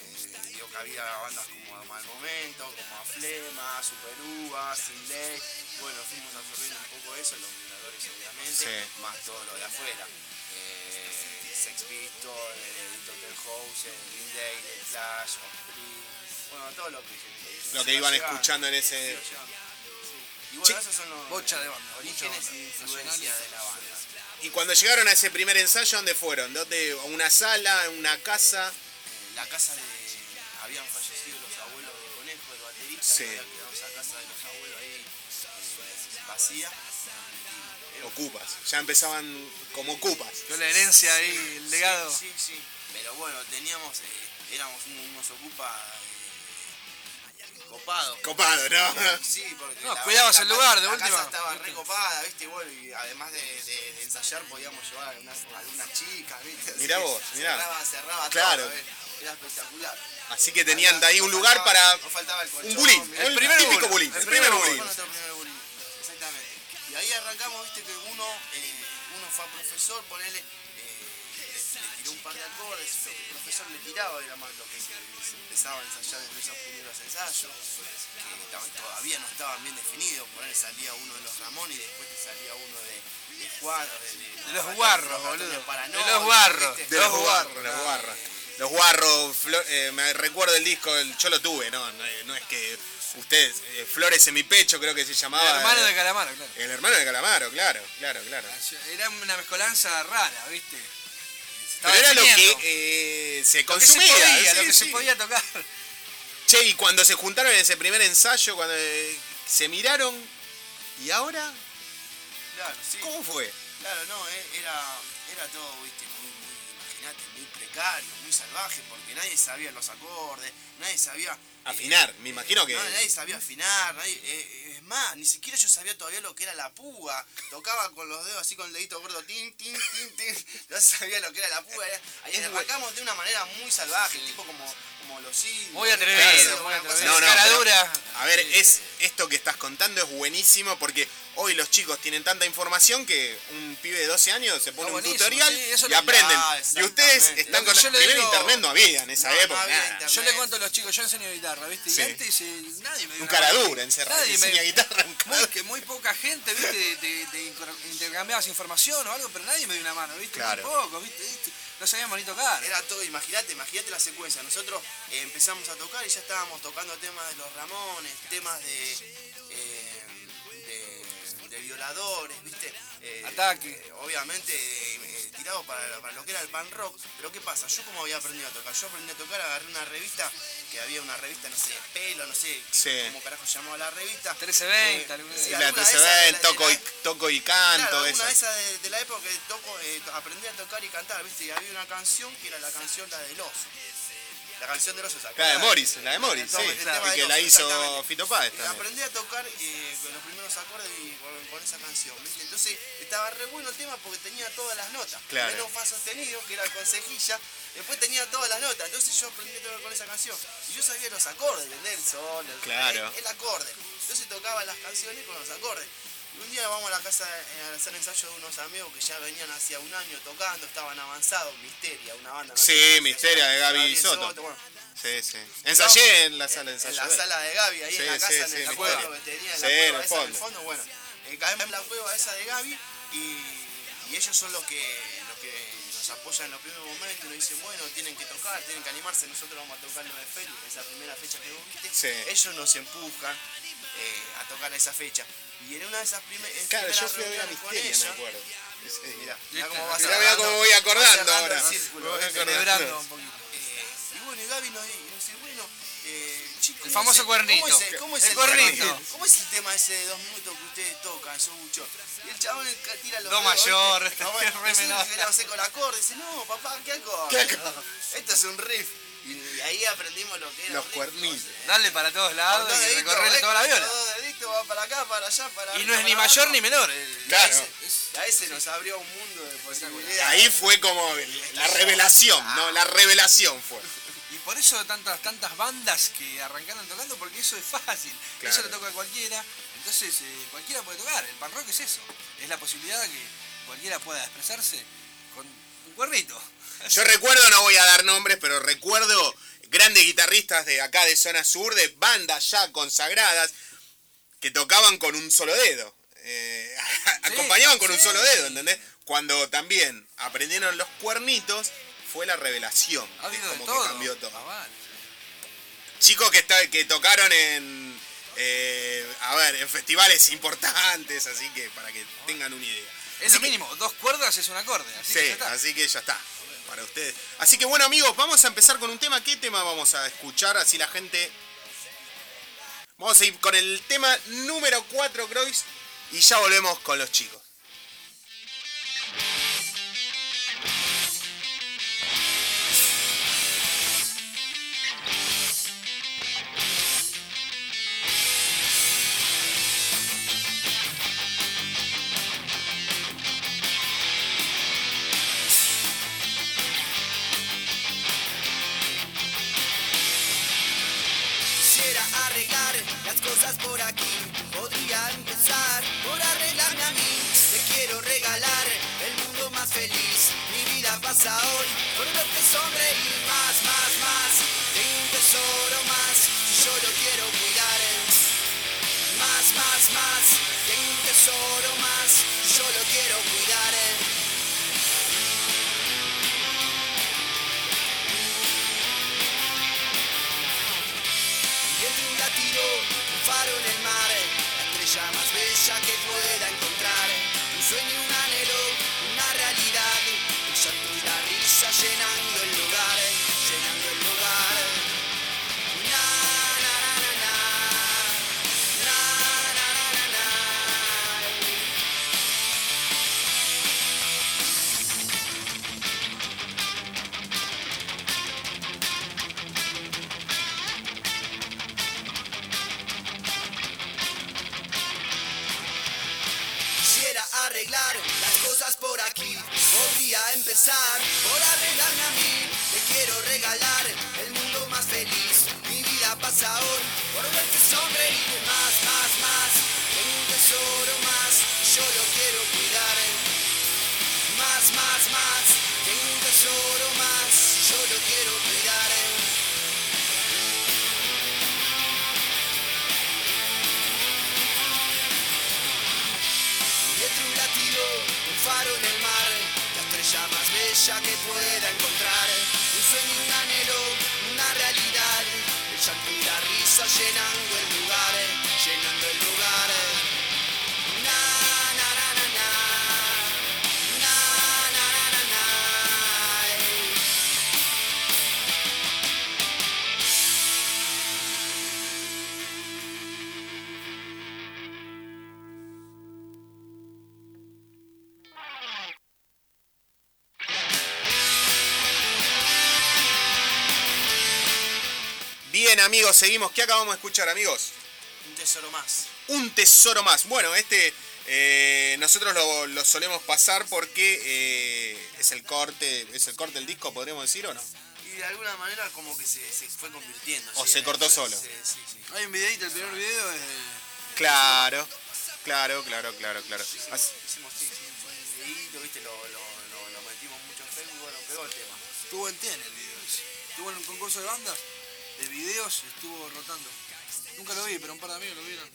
dio cabida a bandas como Mal Momento, como A Flema, Super Uva, Sin Ley, bueno, fuimos absorbiendo un poco eso, los violadores obviamente, Sí. más todo lo de afuera. Eh, Sex Pistols, eh, Dr. House, eh, Green Day, The Clash, Offspring, bueno, todo lo que, Lo que iban escuchando en se ese-. Y bueno, esos son los Bocha de banda, orígenes y banda, influencia nacional. de la banda. Y cuando llegaron a ese primer ensayo, ¿dónde fueron? ¿Dónde? ¿A una sala? ¿A una casa? en la casa de habían fallecido los abuelos de Conejo, el baterista, Sí. que había quedado esa casa de los abuelos ahí eh, vacía. Ocupas. Ya empezaban como ocupas. Yo la herencia ahí, el legado. Sí, sí, sí. Pero bueno, teníamos, eh, éramos un- unos ocupas eh, copados. Copado, ¿no? Sí, porque No, cuidabas la el lugar, de la última. casa estaba recopada, ¿viste? Y bueno, y además de, de- de ensayar podíamos llevar algunas, algunas chicas, ¿viste? Mirá vos, mirá. Cerraba, cerraba Claro. todo. Era espectacular. Así que tenían de ahí un lugar para un bulín. El primer típico bulín. El primer bulín. exactamente. Y ahí arrancamos, viste, que uno, eh, uno fue a profesor, ponele, eh, le, le tiró un par de acordes, y lo que el profesor le tiraba era más lo que se, empezaba a ensayar en esos primeros ensayos, que estaban- todavía no estaban bien definidos, por ahí salía uno de los Ramón y después te salía uno de, de Juan, de, De los guarros, boludo. De De los guarros. De los guarros, los guarros. Los guarros, Flo- eh, me recuerdo el disco, yo lo tuve, ¿no? No, no es que ustedes, eh, Flores en mi pecho creo que se llamaba. El hermano eh, de Calamaro, claro. El hermano de Calamaro, claro, claro, claro. Era una mezcolanza rara, ¿viste? Pero era lo que eh, se Lo que se consumía. lo que sí. se podía tocar. Che, y cuando se juntaron en ese primer ensayo, cuando eh, se miraron, ¿y ahora? Claro, sí. ¿Cómo fue? Claro, no, eh, era, era todo, viste, muy, muy, imagínate, muy precario, muy salvaje, porque nadie sabía los acordes, nadie sabía... eh, Afinar, me imagino que. No, nadie sabía afinar, nadie, eh, es más, ni siquiera yo sabía todavía lo que era la púa. Tocaba con los dedos así con el dedito gordo, tin, tin, tin, tin. No sabía lo que era la púa. Ahí arrancamos de una manera muy salvaje, tipo como, como los indios. Muy atrevido, muy. No, no, pero-. A ver, es esto que estás contando es buenísimo porque hoy los chicos tienen tanta información que un pibe de 12 años se pone un tutorial sí, y aprenden. Y ustedes están con yo primero digo- internet no había en esa No, época. nada. Yo le cuento a los chicos, yo enseño guitarra, ¿viste? Sí. Y antes eh, nadie me dio Un cara dura encerrado, Nadie me- enseña guitarra. un cara- Muy, que muy poca gente, ¿viste? De, de- de inter- intercambiabas información o algo, pero nadie me dio una mano, ¿viste? Claro. Muy poco, ¿viste? ¿viste? No sabíamos ni tocar. Era todo, imagínate, imagínate la secuencia. Nosotros eh, empezamos a tocar y ya estábamos tocando temas de los Ramones, temas de, eh, de, violadores, ¿viste? Eh, Ataque. eh, obviamente eh, tirado para, para lo que era el pan rock. Pero ¿qué pasa? Yo como había aprendido a tocar, yo aprendí a tocar, agarré una revista, que había una revista, no sé, de pelo, no sé Sí. cómo carajo se llamaba la revista. 1320, Eh, alguna- sí, la alguna de esas 13 de la- toco de y, la- toco y canto, Claro, esa. una de esas de, de la época que toco, eh, to- aprendí a tocar y cantar, ¿viste? Y había una canción que era la canción la del oso. La canción del oso, ¿se La de? Morris, la de Morris, sí. El que la hizo. Fito Páez también. Aprendí a tocar eh, con los primeros acordes y con, con esa canción, ¿viste? Entonces estaba re bueno el tema porque tenía todas las notas. Claro. Menos fa sostenido, que era con cejilla, después tenía todas las notas. Entonces yo aprendí a tocar con esa canción. Y yo sabía los acordes, ¿entendés? El sol, el Claro. el acorde. Entonces tocaba las canciones con los acordes. Y un día vamos a la casa eh, a hacer ensayo de unos amigos que ya venían hacía un año tocando, estaban avanzados, Misteria, una banda. no Sí, Misteria de llama, Gaby Soto. bueno. Sí, sí. Ensayé en la sala de En ensayo. la de él. sala de Gaby, ahí Sí, en la casa, sí, en sí, el acuerdo. que tenía en la en cueva el esa del fondo. fondo. Bueno, eh, caemos en la cueva esa de Gaby y, y ellos son los que, los que nos apoyan en los primeros momentos y nos dicen, bueno, tienen que tocar, tienen que animarse, nosotros vamos a tocar en 9 de feria, esa primera fecha que vos viste. Sí. Ellos nos empujan eh, a tocar esa fecha. Y en una de esas primer- Claro, primeras yo fui a ver a Misteria, me acuerdo. Ese día. Mirá, cómo vas Mirá, cómo voy acordando ahora. el círculo, Me voy acordando. Celebrando un poquito. Eh, y bueno, y Gaby nos, di- nos dice, bueno, eh, chicos, El ¿cómo famoso cuernito. ¿Cómo es, el- cómo es El el, cuernito. tema- ¿Cómo es el tema ese de dos minutos que ustedes tocan, esos buchos? Y el chabón tira los Do dedos, mayor, Ah, bueno, re menor. queríamos hacer con acorde. Dice, no, papá, ¿qué acorde? ¿Qué acorde? Esto es un riff. Y, y ahí aprendimos lo que era Los. ¿no? Dale para todos lados dos y recorrerle ¿ves? toda la viola. Dos deditos, va para acá, para allá, para Y no es ni abajo. mayor ni menor. eh, Claro. Y a ese nos abrió un mundo de posibilidades. Ahí fue como el- la revelación, ¿no? La revelación fue. Y por eso tantas tantas bandas que arrancaron tocando, porque eso es fácil. Claro. Eso lo toca cualquiera. Entonces eh, cualquiera puede tocar. El pan rock es eso. Es la posibilidad de que cualquiera pueda expresarse con un cuernito. Yo recuerdo, no voy a dar nombres, pero recuerdo grandes guitarristas de acá de zona sur, de bandas ya consagradas, que tocaban con un solo dedo. Eh, acompañaban con un solo dedo, ¿entendés? Cuando también aprendieron los cuernitos, fue la revelación. Ha Es de como todo. que cambió todo. Ah, vale. Chicos que, está- que tocaron en, eh, a ver, en festivales importantes, así que para que tengan una idea. Es Así lo que- mínimo. Dos cuerdas es un acorde. Así Sí, que ya está. así que ya está. Para ustedes. Así que bueno amigos, vamos a empezar con un tema. ¿Qué tema vamos a escuchar? Así la gente Vamos a ir con el tema número 4, Croix, y ya volvemos con los chicos. Pasa hoy por verte sonreír. Más, más, más. Tengo un tesoro más. Y yo lo quiero cuidar. Más, más, más. Tengo un tesoro más. Y yo lo quiero cuidar. Viento un latido, un faro en el mar, la estrella más bella que pueda encontrar. Un sueño, un anhelo, risa llenando el por arreglarme a mí. Te quiero regalar el mundo más feliz. Mi vida pasa hoy por verte sonreír. Más, más, más. Tengo un tesoro más. Yo lo quiero cuidar. Más, más, más. Tengo un tesoro más. Yo lo quiero cuidar. Latido, un faro en el mar, estrella más bella que pueda encontrar. Un sueño, un anhelo, una realidad. El llanto y la risa llenando el lugar, llenando el lugar. Amigos, seguimos. ¿Qué acabamos de escuchar, amigos? Un tesoro más. Un tesoro más. Bueno, este eh, nosotros lo, lo solemos pasar porque eh, es el corte, es el corte del disco, podríamos decir o no. Y de alguna manera como que se, se fue convirtiendo. O ¿sí? se cortó solo. Sí, sí, sí. Hay un videito, el primer video es. Claro, claro, claro, claro, claro. Hicimos, Así- hicimos sí, sí, un videíto, viste, lo, lo, lo, lo metimos mucho en Facebook y bueno, pegó el tema. Estuvo en TN el video. Estuvo en un concurso de bandas, de videos, estuvo rotando. Nunca lo vi, pero un par de amigos lo vieron.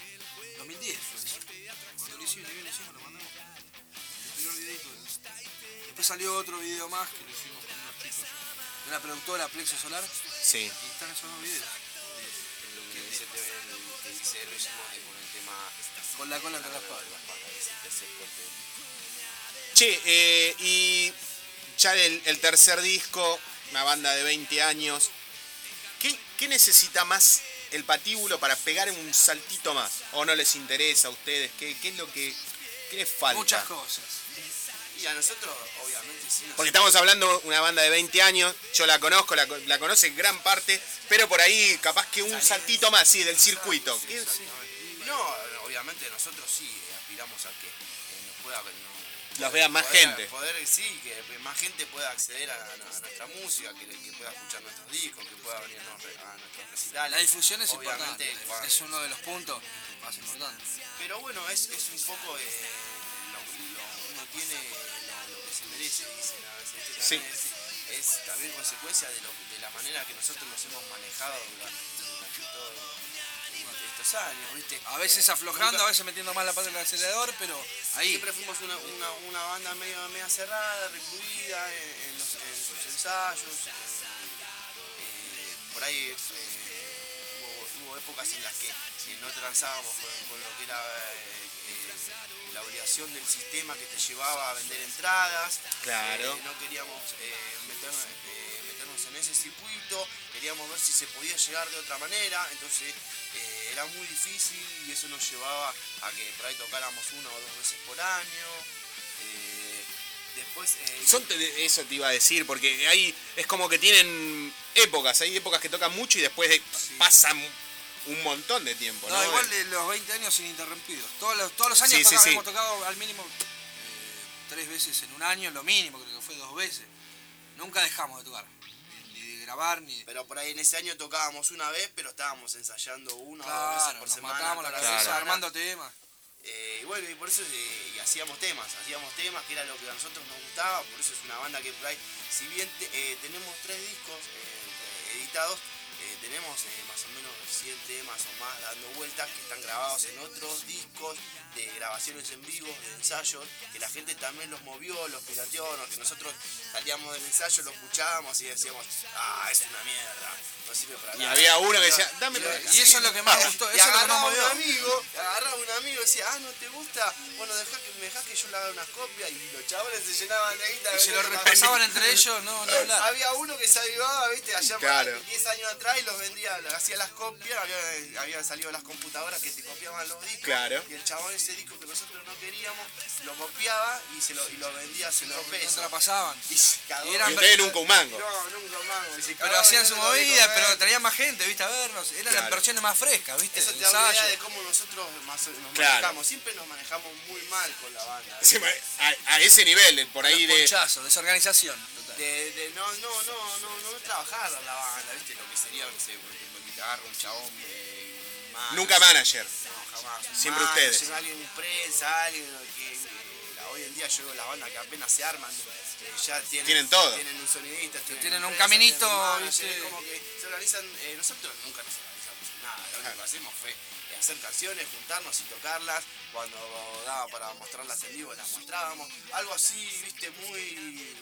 2010 fue eso. Cuando lo hicimos, lo hicimos, lo mandamos. El primer videito. Después salió otro video más que lo hicimos con unos chicos. De una productora, Plexo Solar. Sí. Y están esos dos videos. El que dice, el que dice lo hicimos de- con el tema Con la cola entre las patas. Che, eh, y ya el, el tercer disco, una banda de 20 años. ¿Qué, necesita más el patíbulo para pegar un saltito más? ¿O no les interesa a ustedes? ¿Qué, qué es lo que qué les falta? Muchas cosas. Y a nosotros, obviamente, sí nos Porque estamos hablando de una banda de 20 años, yo la conozco, la, co- la conoce en gran parte, pero por ahí capaz que un saltito más, sí, del circuito. ¿Qué- Exactamente. No, obviamente nosotros sí eh, aspiramos a que eh, nos pueda... Los vea más poder- gente. Poder, sí, que más gente pueda acceder a, a nuestra música, que, que pueda escuchar nuestros discos, que pueda venir a, nuestros recitales. La difusión es Obviamente, importante. Es uno de los puntos más importantes. Pero bueno, es, es un poco... eh, lo- lo- uno tiene lo, lo que se merece, dicen a veces. Sí. También Es, es también consecuencia de, lo, de la manera que nosotros nos hemos manejado durante, durante todos estos años, ¿viste? A veces aflojando, nunca- a veces metiendo más la pata en el acelerador, pero ahí. Siempre fuimos una, una, una banda medio, media cerrada, recluida en, en los- en sus ensayos. eh, por ahí eh, hubo, hubo épocas en las que no transábamos con, con lo que era eh, la obligación del sistema que te llevaba a vender entradas. Claro. Eh, no queríamos eh, meter- eh, meternos meternos en ese circuito, queríamos ver si se podía llegar de otra manera, entonces eh, era muy difícil y eso nos llevaba a que por ahí tocáramos una o dos veces por año. eh, después... eh, Son te- eso te iba a decir, porque hay es como que tienen épocas, hay épocas que tocan mucho y después de- pasan un montón de tiempo, ¿no? No, igual de los 20 años ininterrumpidos. Todos los, todos los años Sí, sí, toca- sí. hemos tocado al mínimo tres veces en un año, lo mínimo, creo que fue dos veces. Nunca dejamos de tocar. Grabar, ni. Pero por ahí en ese año tocábamos una vez, pero estábamos ensayando una o dos veces por nos semana. matábamos la toda cabeza semana. armando temas. Eh, y bueno, y por eso eh, y hacíamos temas, hacíamos temas, que era lo que a nosotros nos gustaba, por eso es una banda que por ahí, si bien te- eh, tenemos tres discos editados, eh, tenemos eh, más o menos 100 temas o más dando vueltas que están grabados en otros discos de grabaciones en vivo, de ensayos, que la gente también los movió, los pirateó, que nosotros salíamos del ensayo, lo escuchábamos y decíamos, ah, es una mierda, no Y había uno que decía, Y- dame y- acá. Y eso es lo que más gustó, y eso es lo que más un amigo, agarraba un amigo y decía, ah, no te gusta, bueno, dejá que, me dejás que yo le haga unas copias y los chavales se llenaban de guita. Y se lo repasaban entre ellos, no, no hablar. Había uno que se avivaba, viste, allá Claro. por 10 años atrás y los vendía, hacía las copias, había, habían salido las computadoras que te copiaban los discos. Claro. Y el chabón ese disco que nosotros no queríamos, lo copiaba y se lo, y lo vendía a 100 pesos. Y se. Y eran Y ustedes nunca un mango. No, nunca un mango. y Pero hacían su movida, pero eh. traían más gente, viste, a vernos. Eran las Claro. versiones más frescas, viste, Eso de te da una idea de cómo nosotros más- nos Claro. manejamos. Siempre nos manejamos muy mal con la banda. Sí, A, a ese nivel, por ahí de... ponchazos, desorganización. total. De, de no, no, no, no, no trabajar la banda, ¿viste? Lo que sería, no sé, por ejemplo, que te agarra un chabón eh, más- Nunca manager. No, jamás. Siempre manager, ustedes. Alguien, un prensa, alguien que, hoy en día yo veo las bandas que apenas se arman, eh, ya tienen, Tienen todo. Tienen un sonidista, tienen, Tienen un caminito, tienen un manager, como que se organizan, eh, nosotros nunca nos organizamos en nada, lo único que hacemos fue eh, hacer canciones, juntarnos y tocarlas, cuando daba para mostrarlas en vivo las mostrábamos, algo así, viste, muy...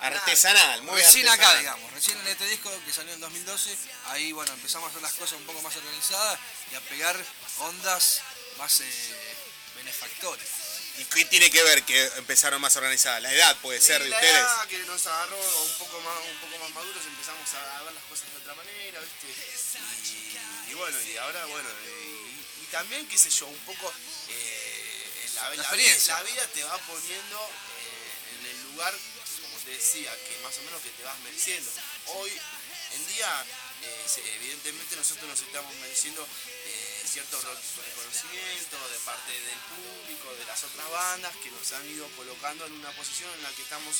Artesanal, muy Recién acá, digamos, recién en este disco que salió en 2012, ahí bueno, empezamos a hacer las cosas un poco más organizadas y a pegar ondas más eh, benefactores. ¿Y qué tiene que ver que empezaron más organizadas? La edad puede ser Y de la ustedes. edad que nos agarró un poco más, un poco más maduros, empezamos a ver las cosas de otra manera, ¿viste? Y, y bueno, y ahora, bueno, y, y también, qué sé yo, un poco eh, la, la la vida te va poniendo eh, en el lugar, como te decía, que más o menos que te vas mereciendo. Hoy en día, eh, evidentemente nosotros nos estamos mereciendo cierto reconocimiento de parte del público, de las otras bandas que nos han ido colocando en una posición en la que estamos,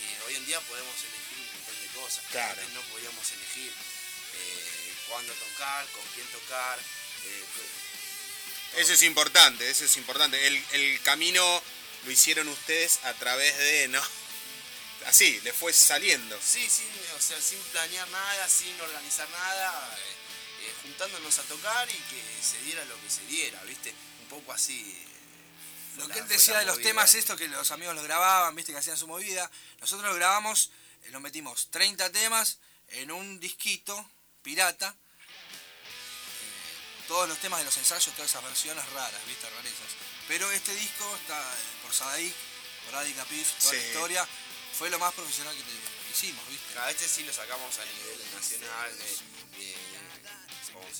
que hoy en día podemos elegir un montón de cosas. que Claro. Antes no podíamos elegir eh, cuándo tocar, con quién tocar. eh, Eso es importante, eso es importante. El, el camino lo hicieron ustedes a través de, ¿no? Así, le fue saliendo. Sí, sí, o sea, sin planear nada, sin organizar nada, eh, juntándonos a tocar y que se diera lo que se diera, ¿viste? Un poco así. eh, Lo la- que él decía de los movida. temas estos que los amigos los grababan, viste, que hacían su movida, nosotros lo grabamos, eh, lo metimos 30 temas en un disquito pirata, eh, todos los temas de los ensayos, todas esas versiones raras, viste, rarezas. Pero este disco está eh, por Sadaik, por Adi Capif, toda la historia, fue lo más profesional que te- hicimos, viste. A este sí lo sacamos a nivel nacional, de, de-.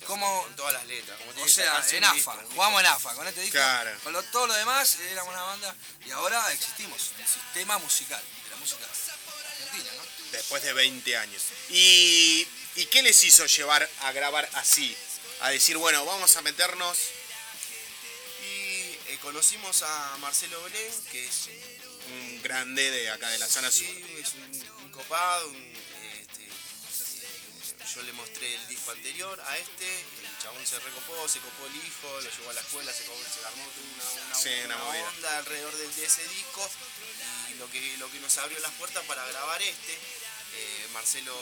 Como- todas las letras. Como O sea, en AFA, jugamos en AFA con este disco. Claro. Con lo- todo lo demás éramos una banda y ahora existimos el sistema musical, de la música argentina, ¿no? Después de 20 años. ¿Y, ¿Y qué les hizo llevar a grabar así? A decir, bueno, vamos a meternos. Y eh, conocimos a Marcelo Belén, que es Un grande de acá de la zona sur. Sí, es un, un copado, un, yo le mostré el disco anterior a este, el chabón se recopó, se copó el hijo, lo llevó a la escuela, se, copó- se armó una, una- Sí, una una movida. onda alrededor de, de ese disco y lo que, lo que nos abrió las puertas para grabar este. eh, Marcelo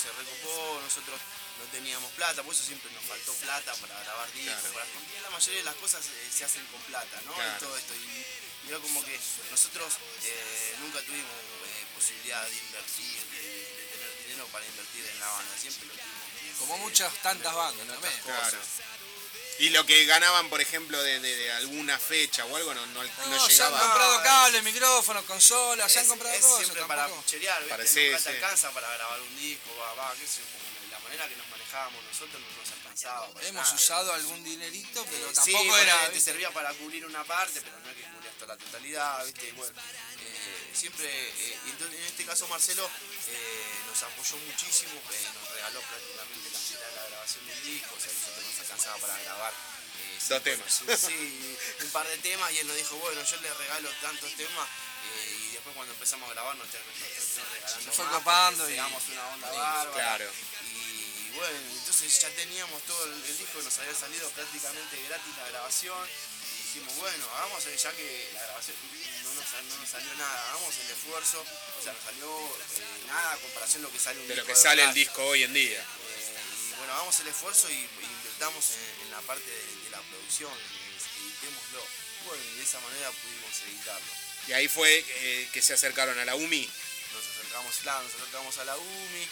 se recopó, nosotros no teníamos plata, por eso siempre nos faltó plata para grabar discos, Claro. para porque la mayoría de las cosas eh, se hacen con plata, ¿no? Claro. Y todo esto. Y, y era como que nosotros eh, nunca tuvimos posibilidad de invertir, de, dinero para invertir en la banda, siempre lo tuvimos. que Como muchas tantas bandas en también. Claro. Y lo que ganaban, por ejemplo, de, de- de alguna fecha o algo, no, no, no No, se han llegaba. comprado cables, micrófonos, consolas, se han comprado es cosas. siempre tampoco. para pucherear, ¿viste? Parece, Nunca te sí. alcanza para grabar un disco, va, va, qué sé yo, como la manera que nos manejábamos nosotros no nos alcanzaba. Hemos nada. usado algún dinerito, pero Eh, tampoco sí, era. te ¿viste? servía para cubrir una parte, pero no es que cubrías toda la totalidad, ¿viste? Y Bueno, eh, siempre, eh, y entonces, en este caso Marcelo eh, nos apoyó muchísimo, eh, nos regaló prácticamente la mitad de la grabación del disco, o sea, nosotros nos alcanzaba para grabar. eh, Dos temas. Sí, un par de temas y él nos dijo, bueno, yo le regalo tantos temas eh, y después cuando empezamos a grabar nos ter- nos terminó regalando Se fue copando y- pegamos una onda Sí, bárbara. claro. Y bueno, entonces ya teníamos todo el, el disco, nos había salido prácticamente gratis la grabación. Dijimos, bueno, hagamos, eh, ya que la grabación no nos, no nos salió nada, hagamos el esfuerzo. O sea, nos salió eh, nada a comparación a lo que sale un De lo disco que sale el disco hoy en día. Eh, y bueno, hagamos el esfuerzo y, y invertamos en, en la parte de, de la producción, editémoslo. Bueno, y de esa manera pudimos editarlo. Y ahí fue eh, que se acercaron a la UMI. Nos acercamos, claro, nos acercamos a la UMI,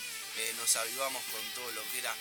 nos avivamos con todo lo que era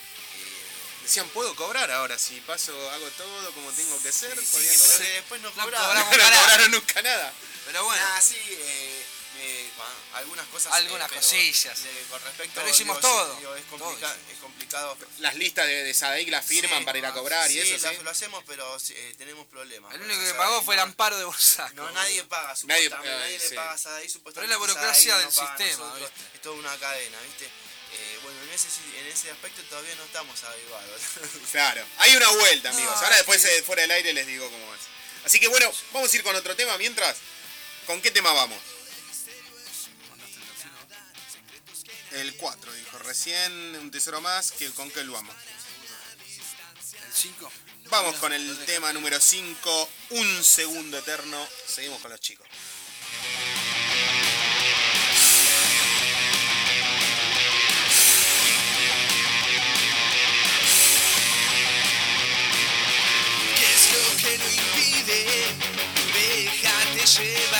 Decían, ¿puedo cobrar ahora? Si paso, hago todo como tengo que ser. Sí, sí, pero que después No carajo. cobraron nunca nada. Pero bueno, Ah, sí, eh, bueno, algunas cosas. Algunas eh, pero, cosillas. eh, con respecto Pero hicimos digo, todo, digo, es, todo complica- es complicado. Las listas de, de Sadaic las firman Sí, para ir a cobrar y eso, la- ¿sí? lo hacemos, pero eh, tenemos problemas. el único que pagó fue el amparo de Bursaco. No, nadie paga, Nadie supuestamente, paga, nadie, le paga a Sadaic, Pero supuestamente. es la burocracia del sistema. Es toda una cadena, ¿viste? Eh, bueno, en ese, si- en ese aspecto todavía no estamos avivados. Claro, hay una vuelta, amigos. No, Ahora después sí. eh, fuera del aire les digo cómo es. Así que bueno, vamos a ir con otro tema mientras. ¿Con qué tema vamos? El 4, dijo recién, un tesoro más, que ¿con qué lo vamos? El 5. Vamos con el tema número 5, un segundo eterno. Seguimos con los chicos. Chile.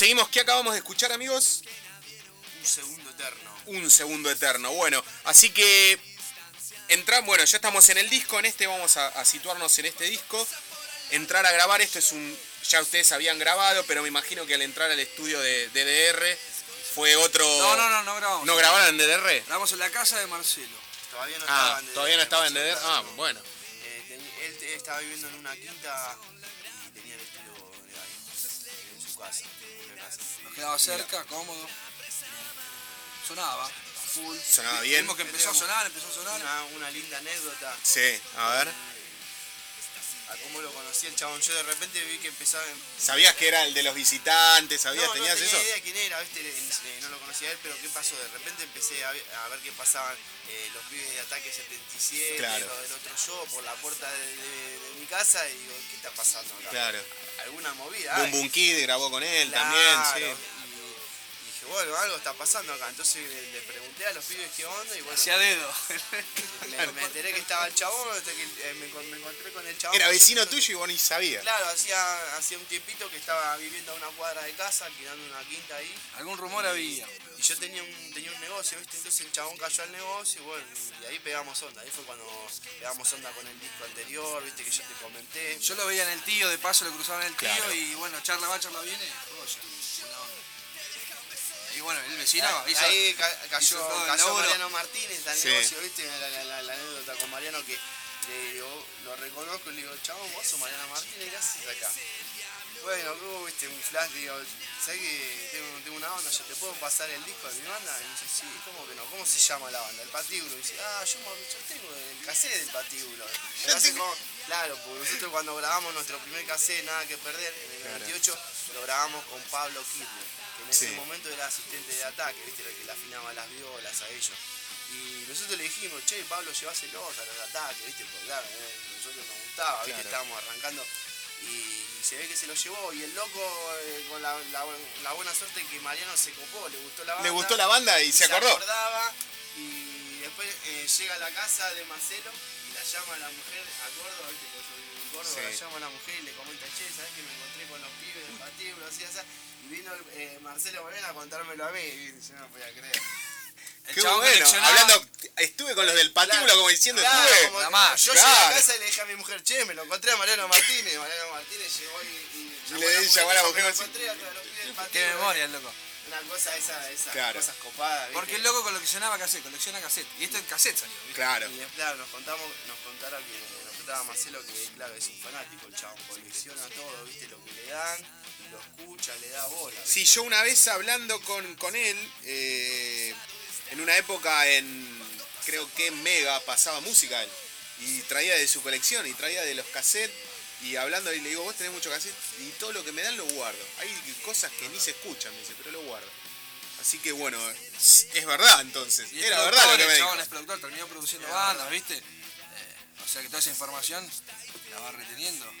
Seguimos. ¿Qué acabamos de escuchar, amigos? Un segundo eterno. Un segundo eterno. Bueno, así que entra, bueno, ya estamos en el disco, en este vamos a, a situarnos en este disco. Entrar a grabar, esto es un. Ya ustedes habían grabado, pero me imagino que al entrar al estudio de DDR fue otro. No, no, no, no grabamos. ¿No grabaron en DDR? Grabamos en la casa de Marcelo. Todavía no Ah, estaba en todavía no estaba en DDR. DDR. Ah, bueno. Eh, él estaba viviendo en una quinta casa. Nos quedaba cerca, cómodo. Sonaba, a full. Sonaba bien. Vimos que empezó a sonar, empezó a sonar. Una, una linda anécdota. Sí, a ver. A cómo lo conocí el chabón. Yo de repente vi que empezaba. ¿Sabías que era el de los visitantes? ¿Sabías? no, ¿Tenías no tenía eso? idea quién era, ¿viste? No lo conocía a él, pero ¿qué pasó? De repente empecé a ver, qué pasaban eh, los pibes de Ataque 77, Claro. los del otro show, por la puerta de, de- de mi casa y digo, ¿qué está pasando acá? Claro. ¿Alguna movida? Boom? Boom Kid grabó con él Claro, también, sí. Dije, bueno, algo está pasando acá. Entonces le, le pregunté a los pibes qué onda y bueno. Hacía dedo. Me, me enteré que estaba el chabón, hasta que eh, me, con- me encontré con el chabón. Era vecino tuyo y vos ni sabías. Claro, hacía, hacía un tiempito que estaba viviendo a una cuadra de casa, alquilando una quinta ahí. Algún rumor había. Y yo tenía un, tenía un negocio, ¿viste? Entonces el chabón cayó al negocio y bueno, y ahí pegamos onda. Ahí fue cuando pegamos onda con el disco anterior, ¿viste? Que yo te comenté. Yo lo veía en el tío, de paso lo cruzaban en el tío Claro. y bueno, charla va, charla viene. joya. Y bueno, el vecino ahí, hizo, ahí ca- cayó, cayó. Mariano Martínez al Sí. negocio, ¿viste? La, la- la- la anécdota con Mariano que le digo, lo reconozco y le digo, chabón, vos sos Mariano Martínez, ¿qué haces acá? Bueno, luego viste un flash, digo, ¿sabes que tengo, tengo una banda? ¿Yo te puedo pasar el disco de mi banda? Y dice, sí, ¿cómo que no? ¿Cómo se llama la banda? El patíbulo. Y dice, ah, yo, yo tengo el cassette del patíbulo. Como- claro, porque nosotros cuando grabamos nuestro primer cassette, Nada que Perder, en el Claro. 28, lo grabamos con Pablo Kirchner, que en ese Sí. momento era asistente de ataque, viste, el que le afinaba las violas a ellos. Y nosotros le dijimos, che, Pablo, lleváselos a los ataques, viste, porque claro, eh, nosotros nos gustaba, viste, Claro. estábamos arrancando y se ve que se lo llevó y el loco eh, con la, la- la buena suerte que Mariano se copó, le gustó la banda. Le gustó la banda y se acordó. acordaba y después eh, llega a la casa de Marcelo y la llama a la mujer a Córdoba, viste, porque yo vivo en Córdoba, Sí. la llama a la mujer y le comenta, che, ¿sabes que me encontré con los pibes del patíbulo, así, así? Vino eh, Marcelo Moreno a contármelo a mí y yo no podía creer. El Qué bueno. coleccionaba- Hablando, estuve con los del patíbulo Claro, como diciendo, claro, estuve. como- nada más, yo llegué a claro. casa y le dije a mi mujer, che, me lo encontré a Mariano Martínez. Mariano Martínez llegó y, y Y le llamó a la mujer "Me así. encontré a todos los pibes del Qué patíbulo". memoria el loco. Una cosa, esa, esas Claro. cosas copadas. ¿viste? Porque el loco coleccionaba cassette, colecciona cassette. Y esto en cassette salió, ¿viste? Claro. Y claro, nos contamos, nos contara que nos contaba Marcelo que claro es un fanático el chabón, colecciona todo, viste lo que le dan, lo escucha, le da bola. ¿viste? Sí, yo una vez hablando con, con él, eh, en una época en, creo que en Mega pasaba música él, y traía de su colección, y traía de los cassettes, y hablando, y le digo, vos tenés mucho cassette, y todo lo que me dan lo guardo. Hay cosas que ni se escuchan, me dice, pero lo guardo. Así que bueno, es, es verdad entonces, Y era verdad lo que el me dijo. es productor, terminó produciendo bandas, ¿viste? Eh, o sea que toda esa información la va reteniendo.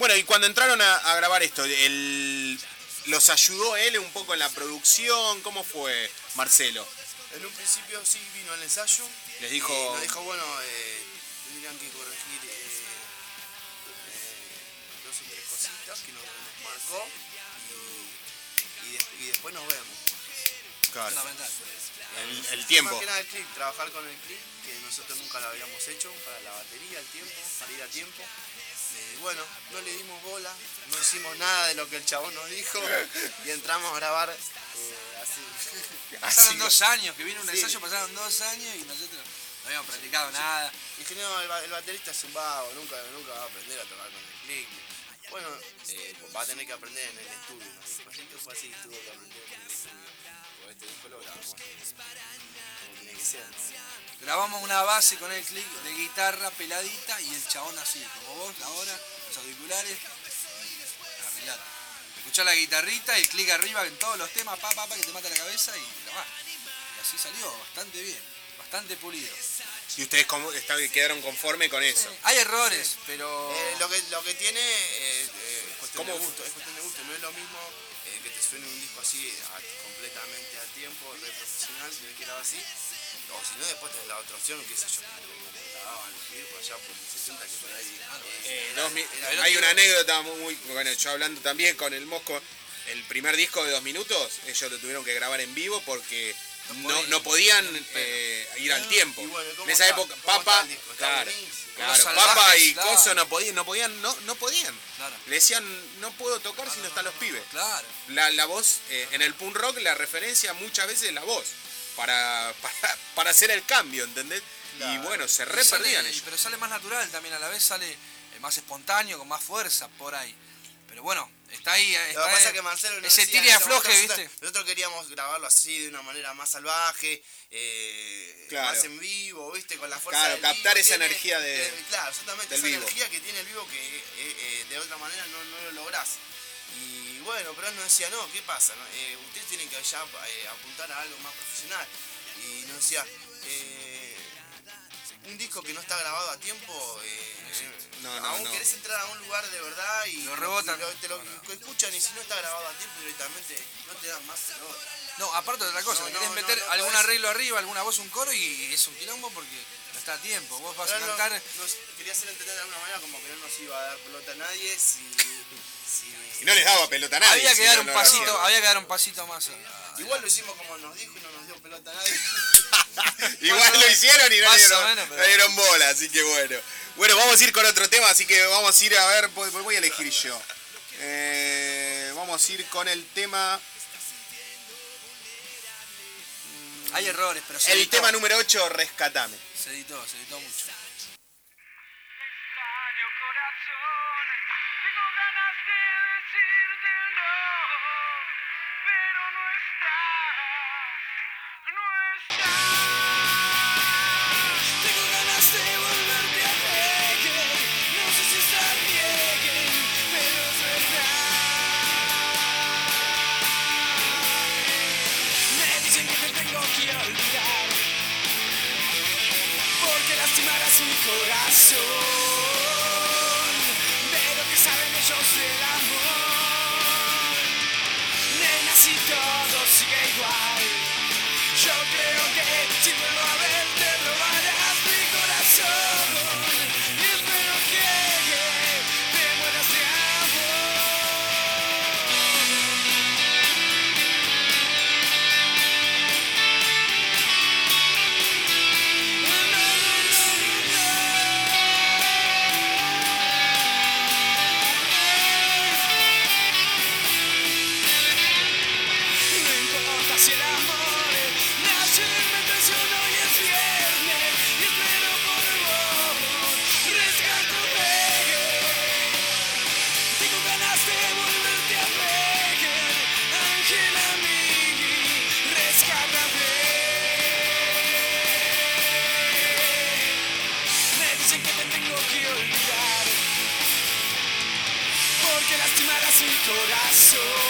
Bueno, y cuando entraron a, a grabar esto, el, ¿los ayudó él un poco en la producción? ¿Cómo fue Marcelo? En un principio sí vino al ensayo. Les dijo- y nos dijo, bueno, eh, tendrían que corregir eh, eh, dos o tres cositas que nos, marcó y, y, des- y después nos vemos. Claro. El, el tiempo. Más que nada el clip, trabajar con el clip, que nosotros nunca lo habíamos hecho, para la batería, el tiempo, salir a tiempo. Y bueno, no le dimos bola, no hicimos nada de lo que el chabón nos dijo y entramos a grabar eh, así. Pasaron dos años, que vino un Sí. ensayo, pasaron dos años y nosotros no habíamos practicado nada. Dije, no, el, el baterista es un vago, nunca, nunca va a aprender a tocar con el click. Bueno, eh, va a tener que aprender en el estudio. ¿no? Así que fue así, tuvo que aprender en el estudio. Este disco lo grabamos como tiene que ser, ¿no? Grabamos una base con el click de guitarra peladita y el chabón así, como vos ahora, los auriculares, arreglate. Escuchá la guitarrita, el click arriba en todos los temas, pa, pa, pa, que te mata la cabeza y grabás. Y así salió, bastante bien, bastante pulido. Y ustedes como- está- quedaron conformes con eso. Hay errores, pero... Eh, lo, que, lo que tiene eh, eh, es cuestión ¿Cómo? de gusto, es cuestión de gusto, no es lo mismo suene un disco así a- completamente a tiempo, re profesional, si no quiero así, o si no después tenés la otra opción, qué sé yo, grababan los videos allá por el 60 que por ahí. Eh, era- mi- era- hay una anécdota muy, bueno, yo hablando también con el Mosco, el primer disco de dos minutos, ellos lo tuvieron que grabar en vivo porque no, podían. no podían eh, ir al tiempo. Y bueno, ¿cómo en esa está? época, ¿Cómo está Papa, claro, Papa y claro. Coso no podían, no podían, no, no podían. Claro. Le decían, no puedo tocar si no están los pibes. Claro. La, la voz, eh, en el punk rock, la referencia muchas veces es la voz. Para, para, para hacer el cambio, ¿entendés? Y bueno, se re sale- perdían ellos. Pero sale más natural también, a la vez sale eh, más espontáneo, con más fuerza por ahí. Pero bueno, está ahí. Lo Está que pasa es que Marcelo nos ese decía, en ese afloje, nosotros, ¿viste? Nosotros queríamos grabarlo así, de una manera más salvaje, eh, Claro. más en vivo, ¿viste? Con la fuerza Claro, del captar vivo esa tiene- energía de- eh, claro, exactamente, del esa vivo. energía que tiene el vivo que eh, eh, de otra manera no, no lo lográs. Y bueno, pero él nos decía, no, ¿qué pasa? Eh, ustedes tienen que ya eh, apuntar a algo más profesional. Y nos decía, eh, un disco que no está grabado a tiempo, eh, No, no, aún no. querés entrar a un lugar de verdad y Lo rebotan. lo- te lo escuchan y si no está grabado a tiempo directamente no te dan más calor. No, aparte de otra cosa, le querés meter algún arreglo arriba, alguna voz, un coro y es un quilombo porque no está a tiempo. Vos vas a Pero cantar. nos quería hacer entender de alguna manera como que no nos iba a dar pelota a nadie si... si- Y no les daba pelota a nadie. había si que dar un pasito, había que dar un pasito más. a- Igual lo hicimos como nos dijo y no nos dio pelota a nadie. Igual lo hicieron y no dieron, menos, pero- no dieron bola, así que bueno. Bueno, vamos a ir con otro tema, así que vamos a ir a ver, voy, voy a elegir yo. Eh, vamos a ir con el tema, Hay errores, pero se el editó. tema número 8, Rescatame. Se editó, se editó mucho. Mi corazón. Corazón.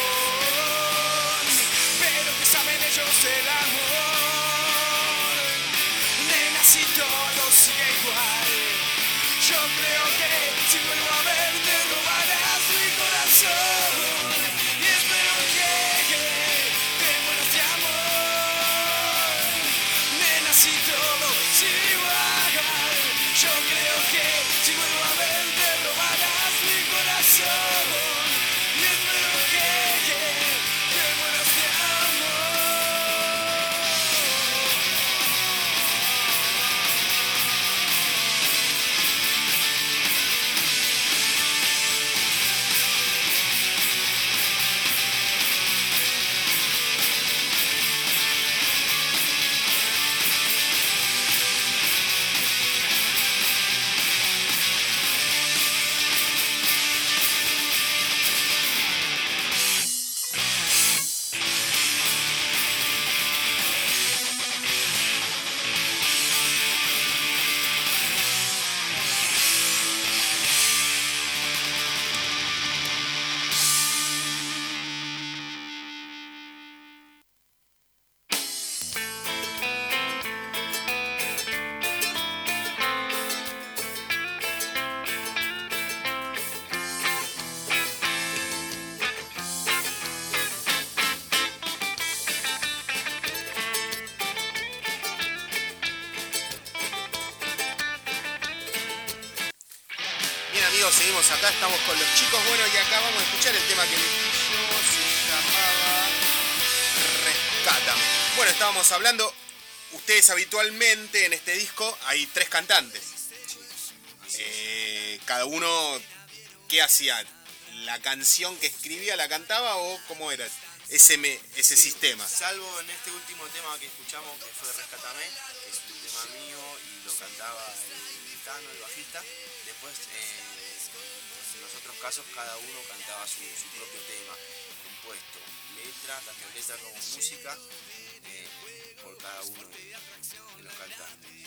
Hay tres cantantes. Eh, cada uno, ¿qué hacía? ¿La canción que escribía la cantaba o cómo era ese, me- ese sistema? Salvo en este último tema que escuchamos, que fue Rescatame, que es un tema mío y lo cantaba el Tano, el bajista. Después, eh, en los otros casos, cada uno cantaba su, su propio tema, compuesto, letra, tanto letra como música, eh, por cada uno de los cantantes.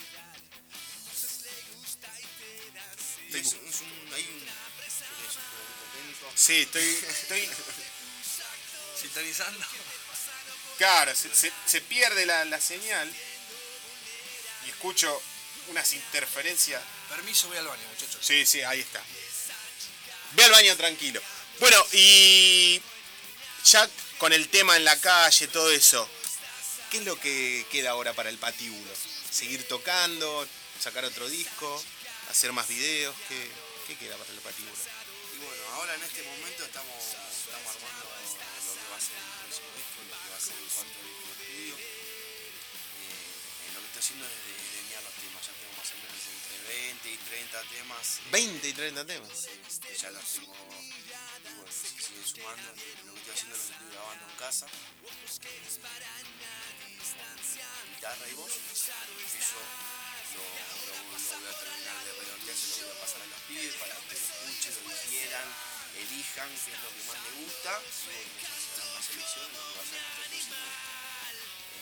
Y es, es un, hay un, ¿querés un poco técnico? Sí, estoy, estoy Sintonizando. Claro, se, se- se pierde la, la señal y escucho unas interferencias. Permiso, voy al baño, muchachos. Sí, sí, ahí está. Ve al baño tranquilo. Bueno, y ya con el tema en la calle, todo eso, ¿qué es lo que queda ahora para el patíbulo? ¿Seguir tocando? ¿Sacar otro disco? ¿Hacer más videos? ¿Qué, qué queda para el patíbulo? Y bueno, ahora en este momento estamos, estamos armando lo que va a ser el próximo disco, lo que va a ser el cuarto disco de estudio. Eh, lo que estoy haciendo es de, delinear los temas, ya tengo más o menos entre 20 y 30 temas. eh, 20 y 30 temas. Sí, que ya los tengo, bueno, siguen sumando. Lo que estoy haciendo es lo que estoy grabando en casa. con guitarra y voz. Eso lo, lo voy a terminar de redondear, se lo voy a pasar a los pibes para que lo escuchen, lo digieran, elijan qué es lo que más les gusta. Una selección lo que va a ser.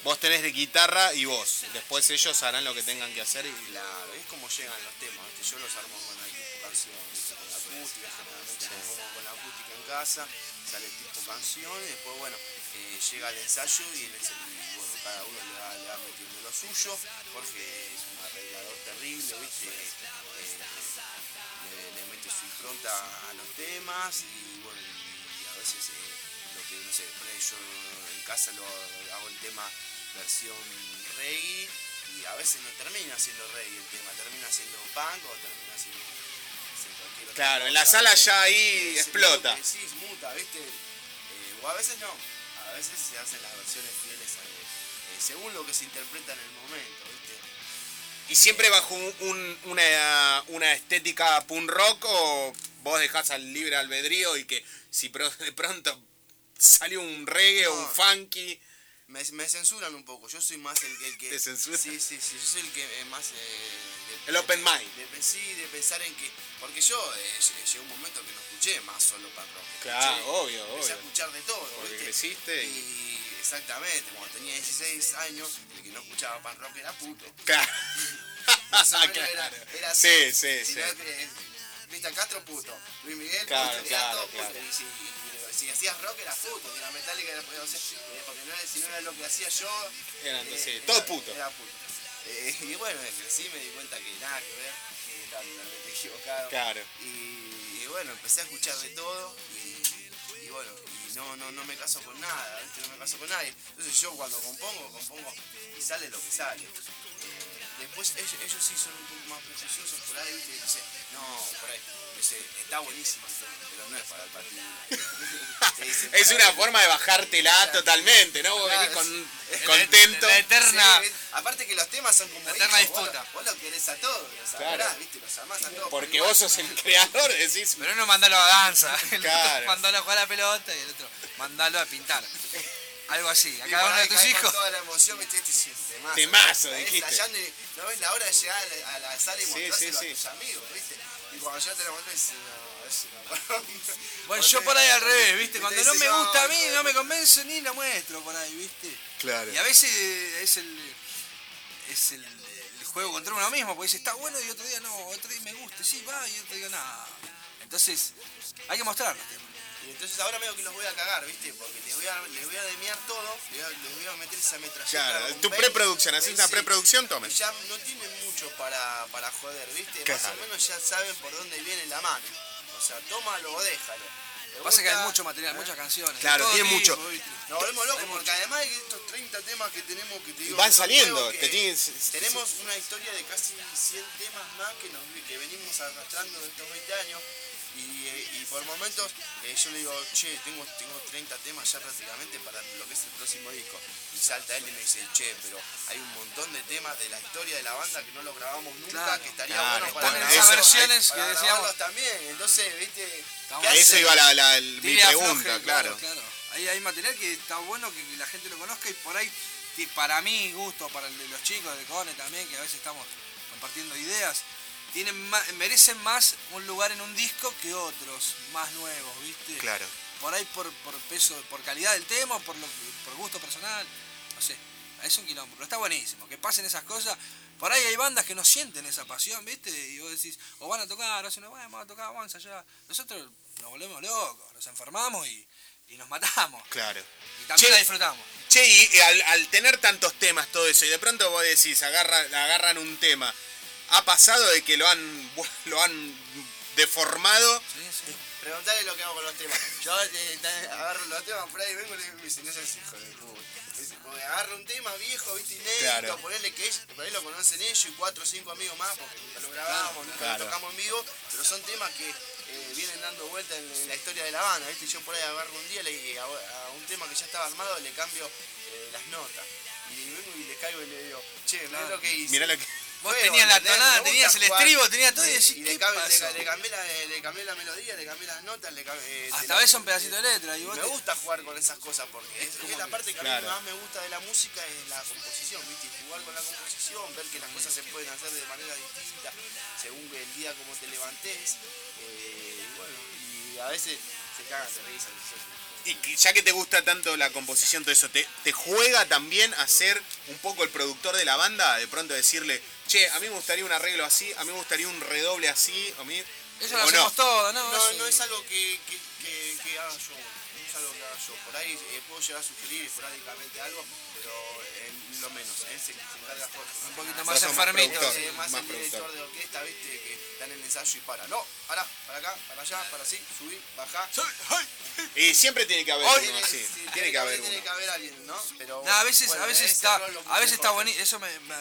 Vos tenés de guitarra y vos. Después ellos harán lo que tengan que hacer y Claro, es como llegan los temas, ¿viste? yo los armo con la tipo canción, con la acústica, generalmente compongo con la acústica en casa, sale tipo canción y después bueno, eh, llega el ensayo y, el ensayo- y, bueno, cada uno le va, le va metiendo lo suyo, Jorge es un arreglador terrible, ¿viste? Eh, le, le mete su impronta a los temas y bueno, y a veces eh, lo que no sé, por yo en casa lo hago el tema versión reggae y a veces no termina siendo reggae el tema, termina siendo punk o termina siendo, Claro, en la sala ya ahí explota. Sí, muta, ¿viste? O a veces no, a veces se hacen las versiones fieles a eh, según lo que se interpreta en el momento, ¿viste? ¿Y siempre bajo un- un- una, una estética punk rock o vos dejás al libre albedrío y que si pro- de pronto sale un reggae o un funky? Me, me censuran un poco, yo soy más el que... El que ¿Te censuran? Sí, sí, sí, yo soy el que eh, más... eh, de- El open mind. De, de- sí, de pensar en que... Porque yo eh, llegó un momento que no escuché más solo punk rock. Claro, Escuché- obvio, Empecé a escuchar de todo, Porque ¿viste? creciste y- exactamente, cuando tenía 16 años, el que no escuchaba punk rock era puto. Claro. Claro. era, era así. Sí, sí, Si sí. no que- Cristian Castro, puto. Luis Miguel, Claro, puto. claro, era todo puto. Y y si hacías rock era puto, que era metálica era puto. O sea, eh, porque no si no era lo que hacía yo. Eran, eh, sí, era- todo puto. Era puto. Eh, y bueno, crecí me di cuenta que nada que ver, que estaba totalmente equivocado. Claro. Y, y bueno, empecé a escuchar de todo y, y bueno, y no, no, no me caso con nada, ¿viste? no me caso con nadie. Entonces yo cuando compongo, compongo y sale lo que sale. Eh, Después ellos, ellos sí son un poco más prejuiciosos por ahí, ¿viste? Y dicen, no, por ahí, dice, está buenísimo pero no es para el partido. Dicen, Es una ahí, forma de bajártela Claro. totalmente, ¿no? Vos Claro, venís con, es- contento. La eterna. Sí, aparte que los temas son como La eterna hijos, vos disputa. Vos, lo querés a todos, los Claro. ¿viste? Los amás a todos. por Porque vos sos el creador, decís. Pero uno mandalo a danza, el Claro. otro mandalo a jugar a la pelota y el otro mandalo a pintar. Algo así, a cada uno de tus hijos. toda la emoción, ¿viste? Este es un temazo. Dijiste. y no ves la hora de llegar a la, la sala y Sí, mostrárselo sí, a tus amigos, ¿viste? Y cuando ya te lo muestras, dices, no, es una. Bueno, yo por ahí al revés, ¿viste? Cuando no me gusta a mí, no me convence ni la muestro por ahí, ¿viste? Claro. Y a veces es el es el, el juego contra uno mismo, porque dice, está bueno y otro día no, otro día me gusta, sí, va, y otro día nada. Entonces, hay que mostrarlo. Y entonces ahora medio que los voy a cagar, ¿viste? Porque les voy a, les voy a demear todo, les voy a, les voy a meter esa metralleta. Claro, tu 20, preproducción, haces una sí. preproducción, tomen. Ya no tienen mucho para, para joder, ¿viste? Más o menos ya saben por dónde viene la mano. O sea, tómalo o déjalo. ¿Te Pasa que hay mucho material, muchas canciones. Claro, tiene mucho. Nos volvemos locos porque mucho. además de estos 30 temas que tenemos que te digo Van que saliendo, te que tienen- tenemos una historia de casi 100 temas más que, nos, que venimos arrastrando de estos 20 años Y, eh, y por momentos eh, yo le digo, che, tengo, tengo 30 temas ya prácticamente para lo que es el próximo disco. Y salta él y me dice, che, pero hay un montón de temas de la historia de la banda que no lo grabamos nunca, Claro. que estaría Claro, bueno para bueno, grabarlos, esas versiones para que decíamos- también. Entonces, viste, ¿qué A eso hacen? iba la, la- el- mi pregunta, claro. claro. Ahí hay material que está bueno que, la gente lo conozca y por ahí, para mi gusto, para el de los chicos de Cone también, que a veces estamos compartiendo ideas, tienen ma- merecen más un lugar en un disco que otros más nuevos, ¿viste? Claro. Por ahí por, por peso, por calidad del tema, por, lo, por gusto personal, no sé. Es un quilombo, pero está buenísimo, que pasen esas cosas. Por ahí hay bandas que no sienten esa pasión, ¿viste? Y vos decís, o van a tocar, o hacen, bueno, vamos a tocar, vamos allá. Nosotros nos volvemos locos, nos enfermamos y, y nos matamos. Claro. Y también Che. la disfrutamos. Che, y al, al tener tantos temas, todo eso, y de pronto vos decís, agarra, agarran un tema, ¿ha pasado de que lo han, lo han deformado? Preguntale lo que hago con los temas. Yo eh, eh, agarro los temas por ahí, vengo y le- dicen, no seas hijo de puta. Porque agarro un tema viejo, viste, inédito, Claro. ponerle que es, por ahí lo conocen ellos y cuatro o cinco amigos más, porque nunca lo grabamos, nunca Claro. lo tocamos en vivo, pero son temas que eh, vienen dando vuelta en, en la historia de la banda, viste, yo por ahí agarro un día le, a, a un tema que ya estaba armado le cambio eh, las notas. Y vengo y le caigo y le digo, che, mirá lo que hice. Mirá lo que... Vos tenías la tonada, tenías el jugar. estribo, tenías todo y decís, y ¿qué le, cambié, le, pasó? le cambié la, le cambié la melodía, le cambié las notas, le cambié... eh, Hasta se veces un pedacito de letra y y vos me te- gusta jugar con esas cosas porque es, es la parte que a mí más me gusta de la música es la composición, ¿viste? Jugar con la composición, ver que las cosas se pueden hacer de manera distinta según el día como te levantes. eh, y bueno, y a veces se cagan no sé. Y ya que te gusta tanto la composición, todo eso, ¿te, ¿te juega también a ser un poco el productor de la banda? De pronto decirle, che, a mí me gustaría un arreglo así, a mí me gustaría un redoble así, a mí... Eso lo ¿o hacemos todo, ¿no? No, no es algo que, que, que, que haga yo, no es algo que haga yo. Por ahí eh, puedo llegar a sugerir esporádicamente algo, pero eh, lo menos, ¿eh? se, se encarga Jorge. Un poquito más enfermito. más, más el director productor. de orquesta, viste, que está en el ensayo y para. No, para, para acá, para allá, para así, subir, bajar. Y siempre tiene que haber Oye, uno así, sí, tiene que haber Tiene uno. que haber alguien, ¿no? Pero, No, a veces, bueno, a veces está, a veces está bonito, eso me, me,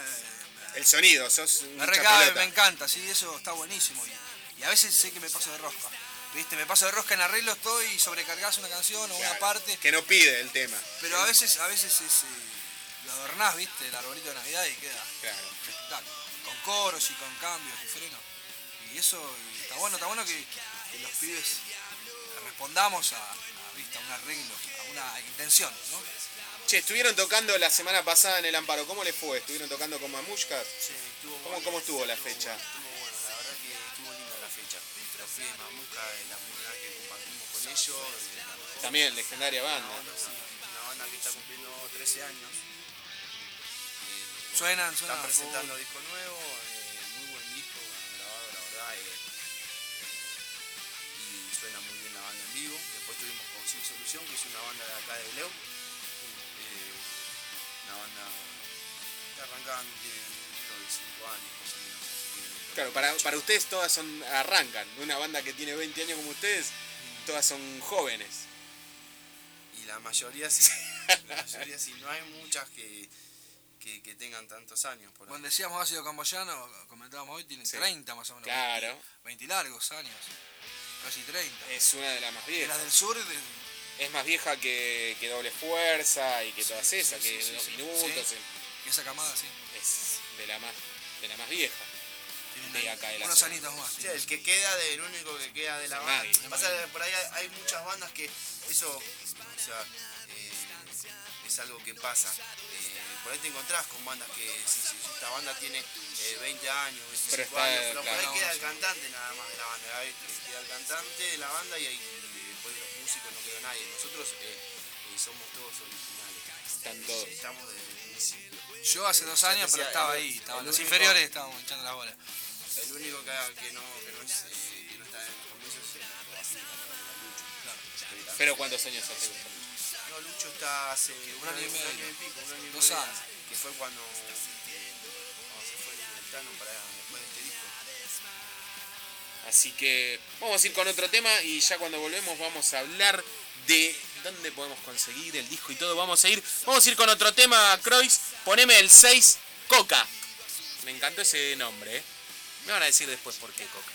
El sonido, sos un recabe, me encanta, sí, eso está buenísimo. Y, y a veces sé que me paso de rosca. ¿Viste? Me paso de rosca en arreglos todo y sobrecargas una canción o una parte. Que no pide el tema. Pero a veces, a veces es, eh, lo adornás, ¿viste? El arbolito de Navidad y queda Claro. Con coros y con cambios y frenos. Y eso y está bueno, está bueno que, que los pibes respondamos a, a, ¿viste? a un arreglo, a una intención, ¿no? Che, estuvieron tocando la semana pasada en el Amparo, ¿cómo les fue? ¿Estuvieron tocando con Mamushkas? Sí, estuvo ¿Cómo, bueno, cómo estuvo la fecha? Estuvo bueno, la verdad que estuvo linda la fecha. Los fui de Mamuca es la primera que compartimos con ellos. eh. También, legendaria Una banda. banda, sí, una banda que está cumpliendo 13 años. Suenan, suenan Están presentando disco nuevo, que es una banda de acá de Leo. Eh, una banda que arrancaban, tiene 5 años más o menos. así que- Claro, para, para ustedes todas son arrancan. Una banda que tiene 20 años como ustedes, todas son jóvenes. Y la mayoría sí. la mayoría sí. No hay muchas que, que, que tengan tantos años. Por. Cuando decíamos ácido camboyano, comentábamos hoy, tienen Sí. 30 más o menos. Claro. 20, 20 largos años. Casi 30. Es una de las más viejas. las del sur, de- Es más vieja que, que Doble Fuerza y que todas esas, sí, que sí, Dos sí. Minutos. Esa camada, sí. Es de la más, de la más vieja. De acá de la unos añitos más. Sí, el que queda, de, el único que queda de la Sí, banda. nadie. Pasa por ahí hay, hay muchas bandas que eso, o sea, eh, es algo que pasa. Eh, por ahí te encontrás con bandas que, esta banda tiene eh, 20 años, 25 Pero está, años, pero por ahí queda el cantante nada más de la banda. ¿verdad? Queda el cantante de la banda y ahí después de los músicos no queda nadie. Nosotros eh, eh, somos todos originales. Están todos. Estamos desde el principio. Yo hace dos años, decía, pero estaba el- ahí. Estaban el los único- inferiores estábamos echando la bola. El único que, que, no, que, no es, eh, que no está en los comienzos es el. Lucho. Pero ¿cuántos años hace está? No, Lucho está hace un, año y un medio. año y pico, un año y Dos medio, años. Que fue cuando, cuando se fue el Tano para Así que vamos a ir con otro tema y ya cuando volvemos vamos a hablar de dónde podemos conseguir el disco y todo. Vamos a ir, vamos a ir con otro tema, Croix. Poneme el 6, Coca. Me encantó ese nombre, ¿eh? Me van a decir después por qué Coca.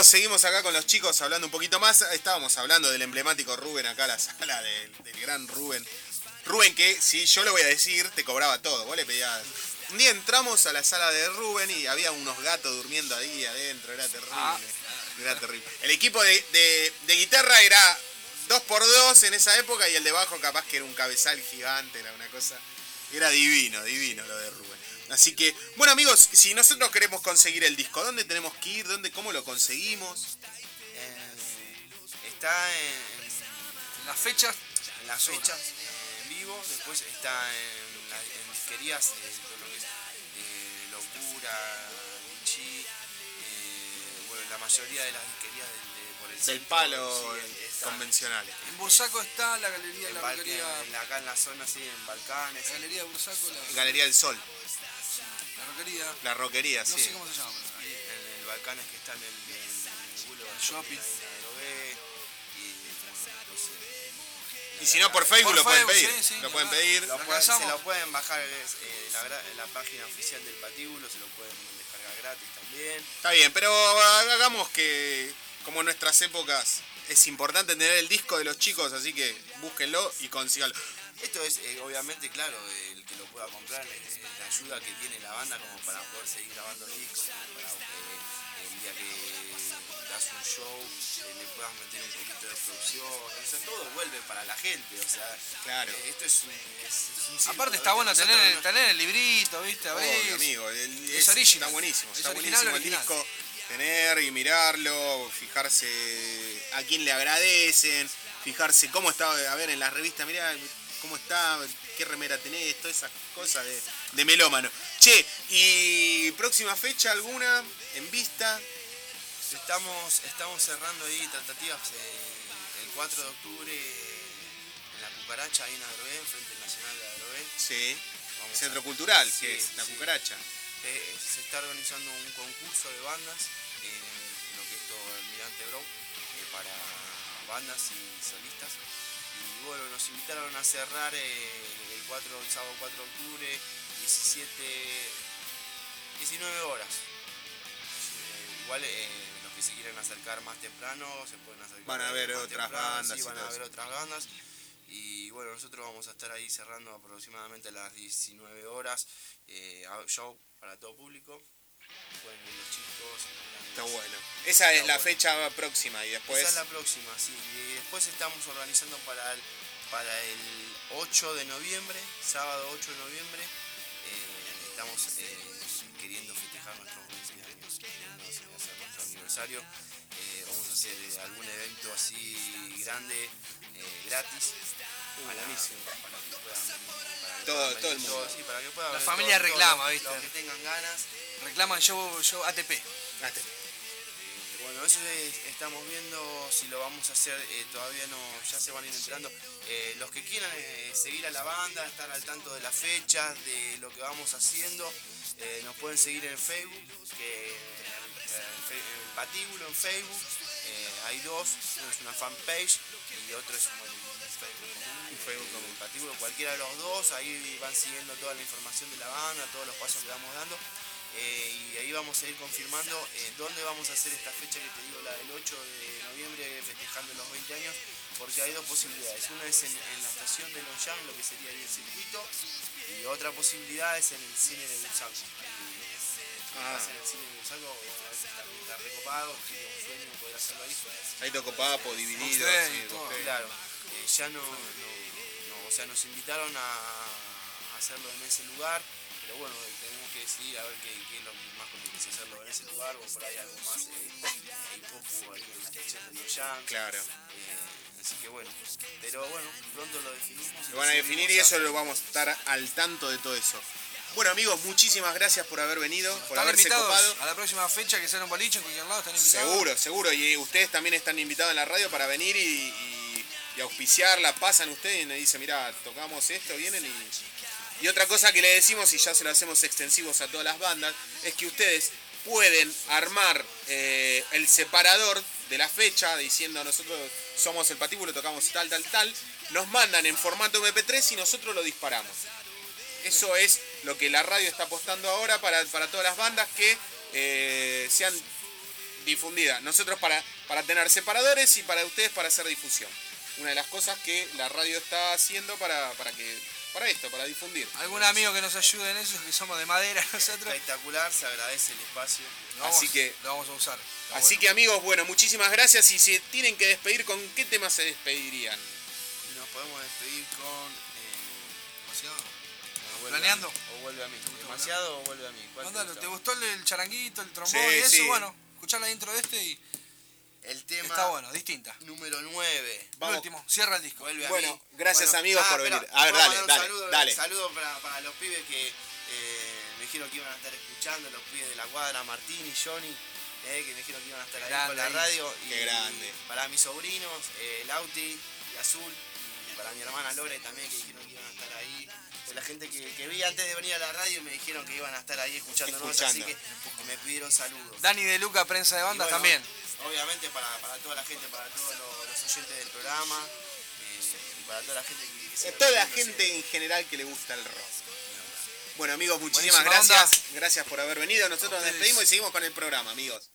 Amigos, seguimos acá con los chicos hablando un poquito más. Estábamos hablando del emblemático Rubén acá, la sala del, del gran Rubén. Rubén que, si yo lo voy a decir, te cobraba todo. Vos le pedías... Un día entramos a la sala de Rubén y había unos gatos durmiendo ahí adentro, era terrible. Era terrible. El equipo de, de- de guitarra era 2x2 en esa época y el de bajo capaz que era un cabezal gigante, era una cosa... Era divino, divino lo de Rubén. Así que, bueno amigos, si nosotros queremos conseguir el disco, ¿dónde tenemos que ir? ¿Dónde, ¿Cómo lo conseguimos? Eh, está en, Las fechas, en las fechas eh, en vivo, después está en, la- en disquerías, eh, todo lo que es eh, Locura, eh, bueno, la mayoría de las disquerías del, de- por el Del palo sí, convencionales. en Bursaco está la galería, En la Balca- roquería, en- acá en la zona, sí, en Balcanes. la galería de Bursaco, la, Galería del Sol, la roquería, la roquería, no sí. sé cómo se llama. ahí. en el Balcanes que está en el, en el Boulevard Shopping. y bueno, no sé. Y si no, por Facebook Por lo pueden pedir. sí, sí, lo pueden pedir. Lo Lo pueden- se lo pueden bajar es, eh, la, la página oficial del patíbulo, se lo pueden descargar gratis también. Está bien, pero hagamos que como en nuestras épocas, es importante tener el disco de los chicos, así que búsquenlo y consíganlo. Esto es, eh, obviamente, claro, el que lo pueda comprar, eh, la ayuda que tiene la banda como para poder seguir grabando discos, como para que el día que das un show eh, le puedas meter un poquito de producción, o sea, todo vuelve para la gente, o sea, Claro. eh, esto es un, es, es un círculo, Aparte está bueno tener, no- tener el librito, ¿viste? Obvio, Abrir. amigo, el- Es es- original. está buenísimo, Es está original, buenísimo el disco. Tener y mirarlo, fijarse a quién le agradecen, fijarse cómo está, a ver, en las revistas, mirá cómo está, qué remera tenés, todas esas cosas de, de melómano. Che, ¿y próxima fecha alguna en vista? Estamos, estamos cerrando ahí tratativas eh, el 4 de octubre en la Cucaracha, ahí en Adrogué, frente al Nacional de Adrogué. Sí, Vamos Centro a- Cultural, Sí, que es la sí. cucaracha. Eh, se está organizando un concurso de bandas en lo que es todo Almirante Brown eh, para bandas y solistas. Y bueno, nos invitaron a cerrar eh, el 4, el sábado 4 de octubre, 17, 19 horas. Eh, igual eh, los que se quieren acercar más temprano se pueden acercar. Van a ver más otras temprano, bandas sí, van a ver otras bandas. Y bueno, nosotros vamos a estar ahí cerrando aproximadamente a las 19 horas. Eh, show para todo público. Pueden ir los chicos. los Está bueno. Esa es la bueno. fecha próxima y después... Esa es la próxima, sí. Y después estamos organizando para el, para el 8 de noviembre, sábado 8 de noviembre. eh, estamos eh, queriendo festejar nuestros 20 años, queriendo hacer nuestro aniversario. Eh, vamos a hacer algún evento así grande, eh, gratis. para- buenísimo. para que puedan venir, para que Todo- puedan todo el venir mundo. todos, sí, para que puedan La venir familia reclama, ¿viste? Los que tengan ganas. Reclaman yo, yo ATP. Date. Bueno, eso es- estamos viendo si lo vamos a hacer, eh, todavía no, ya se van a ir enterando. Eh, los que quieran eh, seguir a la banda, estar al tanto de las fechas, de lo que vamos haciendo, nos pueden seguir en Facebook, que, en Patíbulo en Facebook, hay dos, uno es una fanpage y otro es un, Facebook común. Patíbulo, cualquiera de los dos, ahí van siguiendo toda la información de la banda, todos los pasos que vamos dando. Eh, y ahí vamos a ir confirmando eh, dónde vamos a hacer esta fecha que te digo, la del 8 de noviembre, festejando los 20 años, porque hay dos posibilidades. Una es en, en la estación de Longchamp, lo que sería ahí el circuito, y otra posibilidad es en el cine de Bursaco. Ah. en el cine de Bursaco, bueno, a veces está, está recopado, tiene un sueño poder hacerlo ahí. Ahí tocó Papo, dividido. Sí. Claro, eh, ya no, no- no, o sea, nos invitaron a hacerlo en ese lugar, pero bueno, eh, tenemos que decidir a ver qué, qué es lo que más conviene, hacerlo en ese lugar o por ahí algo más eh, hop ahí en la estación de Longchamp. Claro. Eh, así que bueno, pero bueno, pronto lo definimos. Lo van a definir y eso lo vamos a estar al tanto de todo eso. Bueno amigos, muchísimas gracias por haber venido, por Están haberse copado. a la próxima fecha que sea un boliche en cualquier lado, están invitados. Seguro, seguro. Y ustedes también están invitados en la radio para venir y, y- y auspiciarla. Pasan ustedes y nos dicen, mira, tocamos esto, vienen y... Y otra cosa que le decimos, y ya se lo hacemos extensivos a todas las bandas, es que ustedes pueden armar eh, el separador de la fecha diciendo nosotros somos el patíbulo, tocamos tal, tal, tal. Nos mandan en formato MP3 y nosotros lo disparamos. Eso es lo que la radio está apostando ahora para, para todas las bandas que eh, sean difundidas. Nosotros para, para tener separadores y para ustedes para hacer difusión. Una de las cosas que la radio está haciendo para, para que para esto, para difundir. ¿Algún amigo que nos ayude en eso? Que somos de madera nosotros. Espectacular, se agradece el espacio. Lo vamos- Así que- Lo vamos a usar. Está Así bueno. que amigos, bueno, muchísimas gracias y si tienen que despedir, ¿con qué tema se despedirían? Nos podemos despedir con... eh, Demasiado. o vuelve a ¿Planeando? O vuelve a mí. ¿Demasiado o vuelve a mí? ¿Cuál te gustó el, el charanguito, el trombón Sí, y eso? sí. Bueno, escuchar la intro de este y El tema está bueno, distinta. número 9. El Vamos. último, cierra el disco. Vuelve a Bueno, mí. gracias, amigos, por espera, venir. A ver, dale, dale, saludo, dale. Saludo para, para los pibes que eh, me dijeron que iban a estar escuchando, los pibes de la cuadra, Martín y Johnny, eh, que me dijeron que iban a estar ahí con la radio. Qué y grande. Para mis sobrinos, eh, Lauti y Azul, y para mi hermana Lore también, que dijeron que iban a estar ahí. La gente que, que vi antes de venir a la radio me dijeron que iban a estar ahí escuchándonos, Escuchando. así que me pidieron saludos. Dani de Luca, prensa de bueno, también. Obviamente para, para toda la gente, para todos los, los oyentes del programa eh, y para toda la gente que, toda la gente en general que le gusta el rock. Bueno amigos, muchísimas Buenísima gracias. Gracias por haber venido. Nosotros nos despedimos y seguimos con el programa, amigos.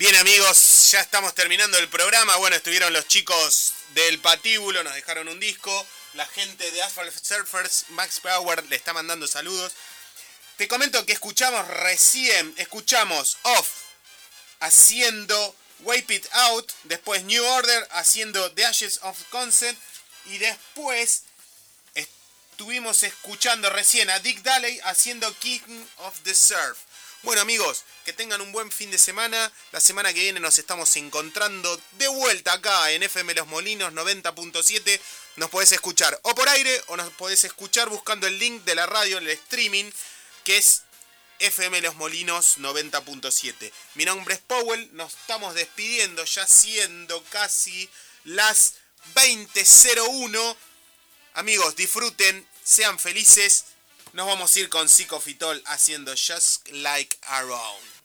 Bien amigos, ya estamos terminando el programa. Bueno, estuvieron los chicos del patíbulo, nos dejaron un disco. La gente de Asphalt Surfers, Max Power, le está mandando saludos. Te comento que escuchamos recién, escuchamos Off haciendo Wipe It Out, después New Order haciendo The Ashes of Consent y después estuvimos escuchando recién a Dick Daley haciendo King of the Surf. Bueno amigos, que tengan un buen fin de semana. La semana que viene nos estamos encontrando de vuelta acá en FM Los Molinos 90.7. Nos podés escuchar o por aire o nos podés escuchar buscando el link de la radio, el streaming, que es FM Los Molinos 90.7. Mi nombre es Powell, nos estamos despidiendo ya siendo casi las 20.01. Amigos, disfruten, sean felices. Nos vamos a ir con Psicofitol haciendo Just Like Around.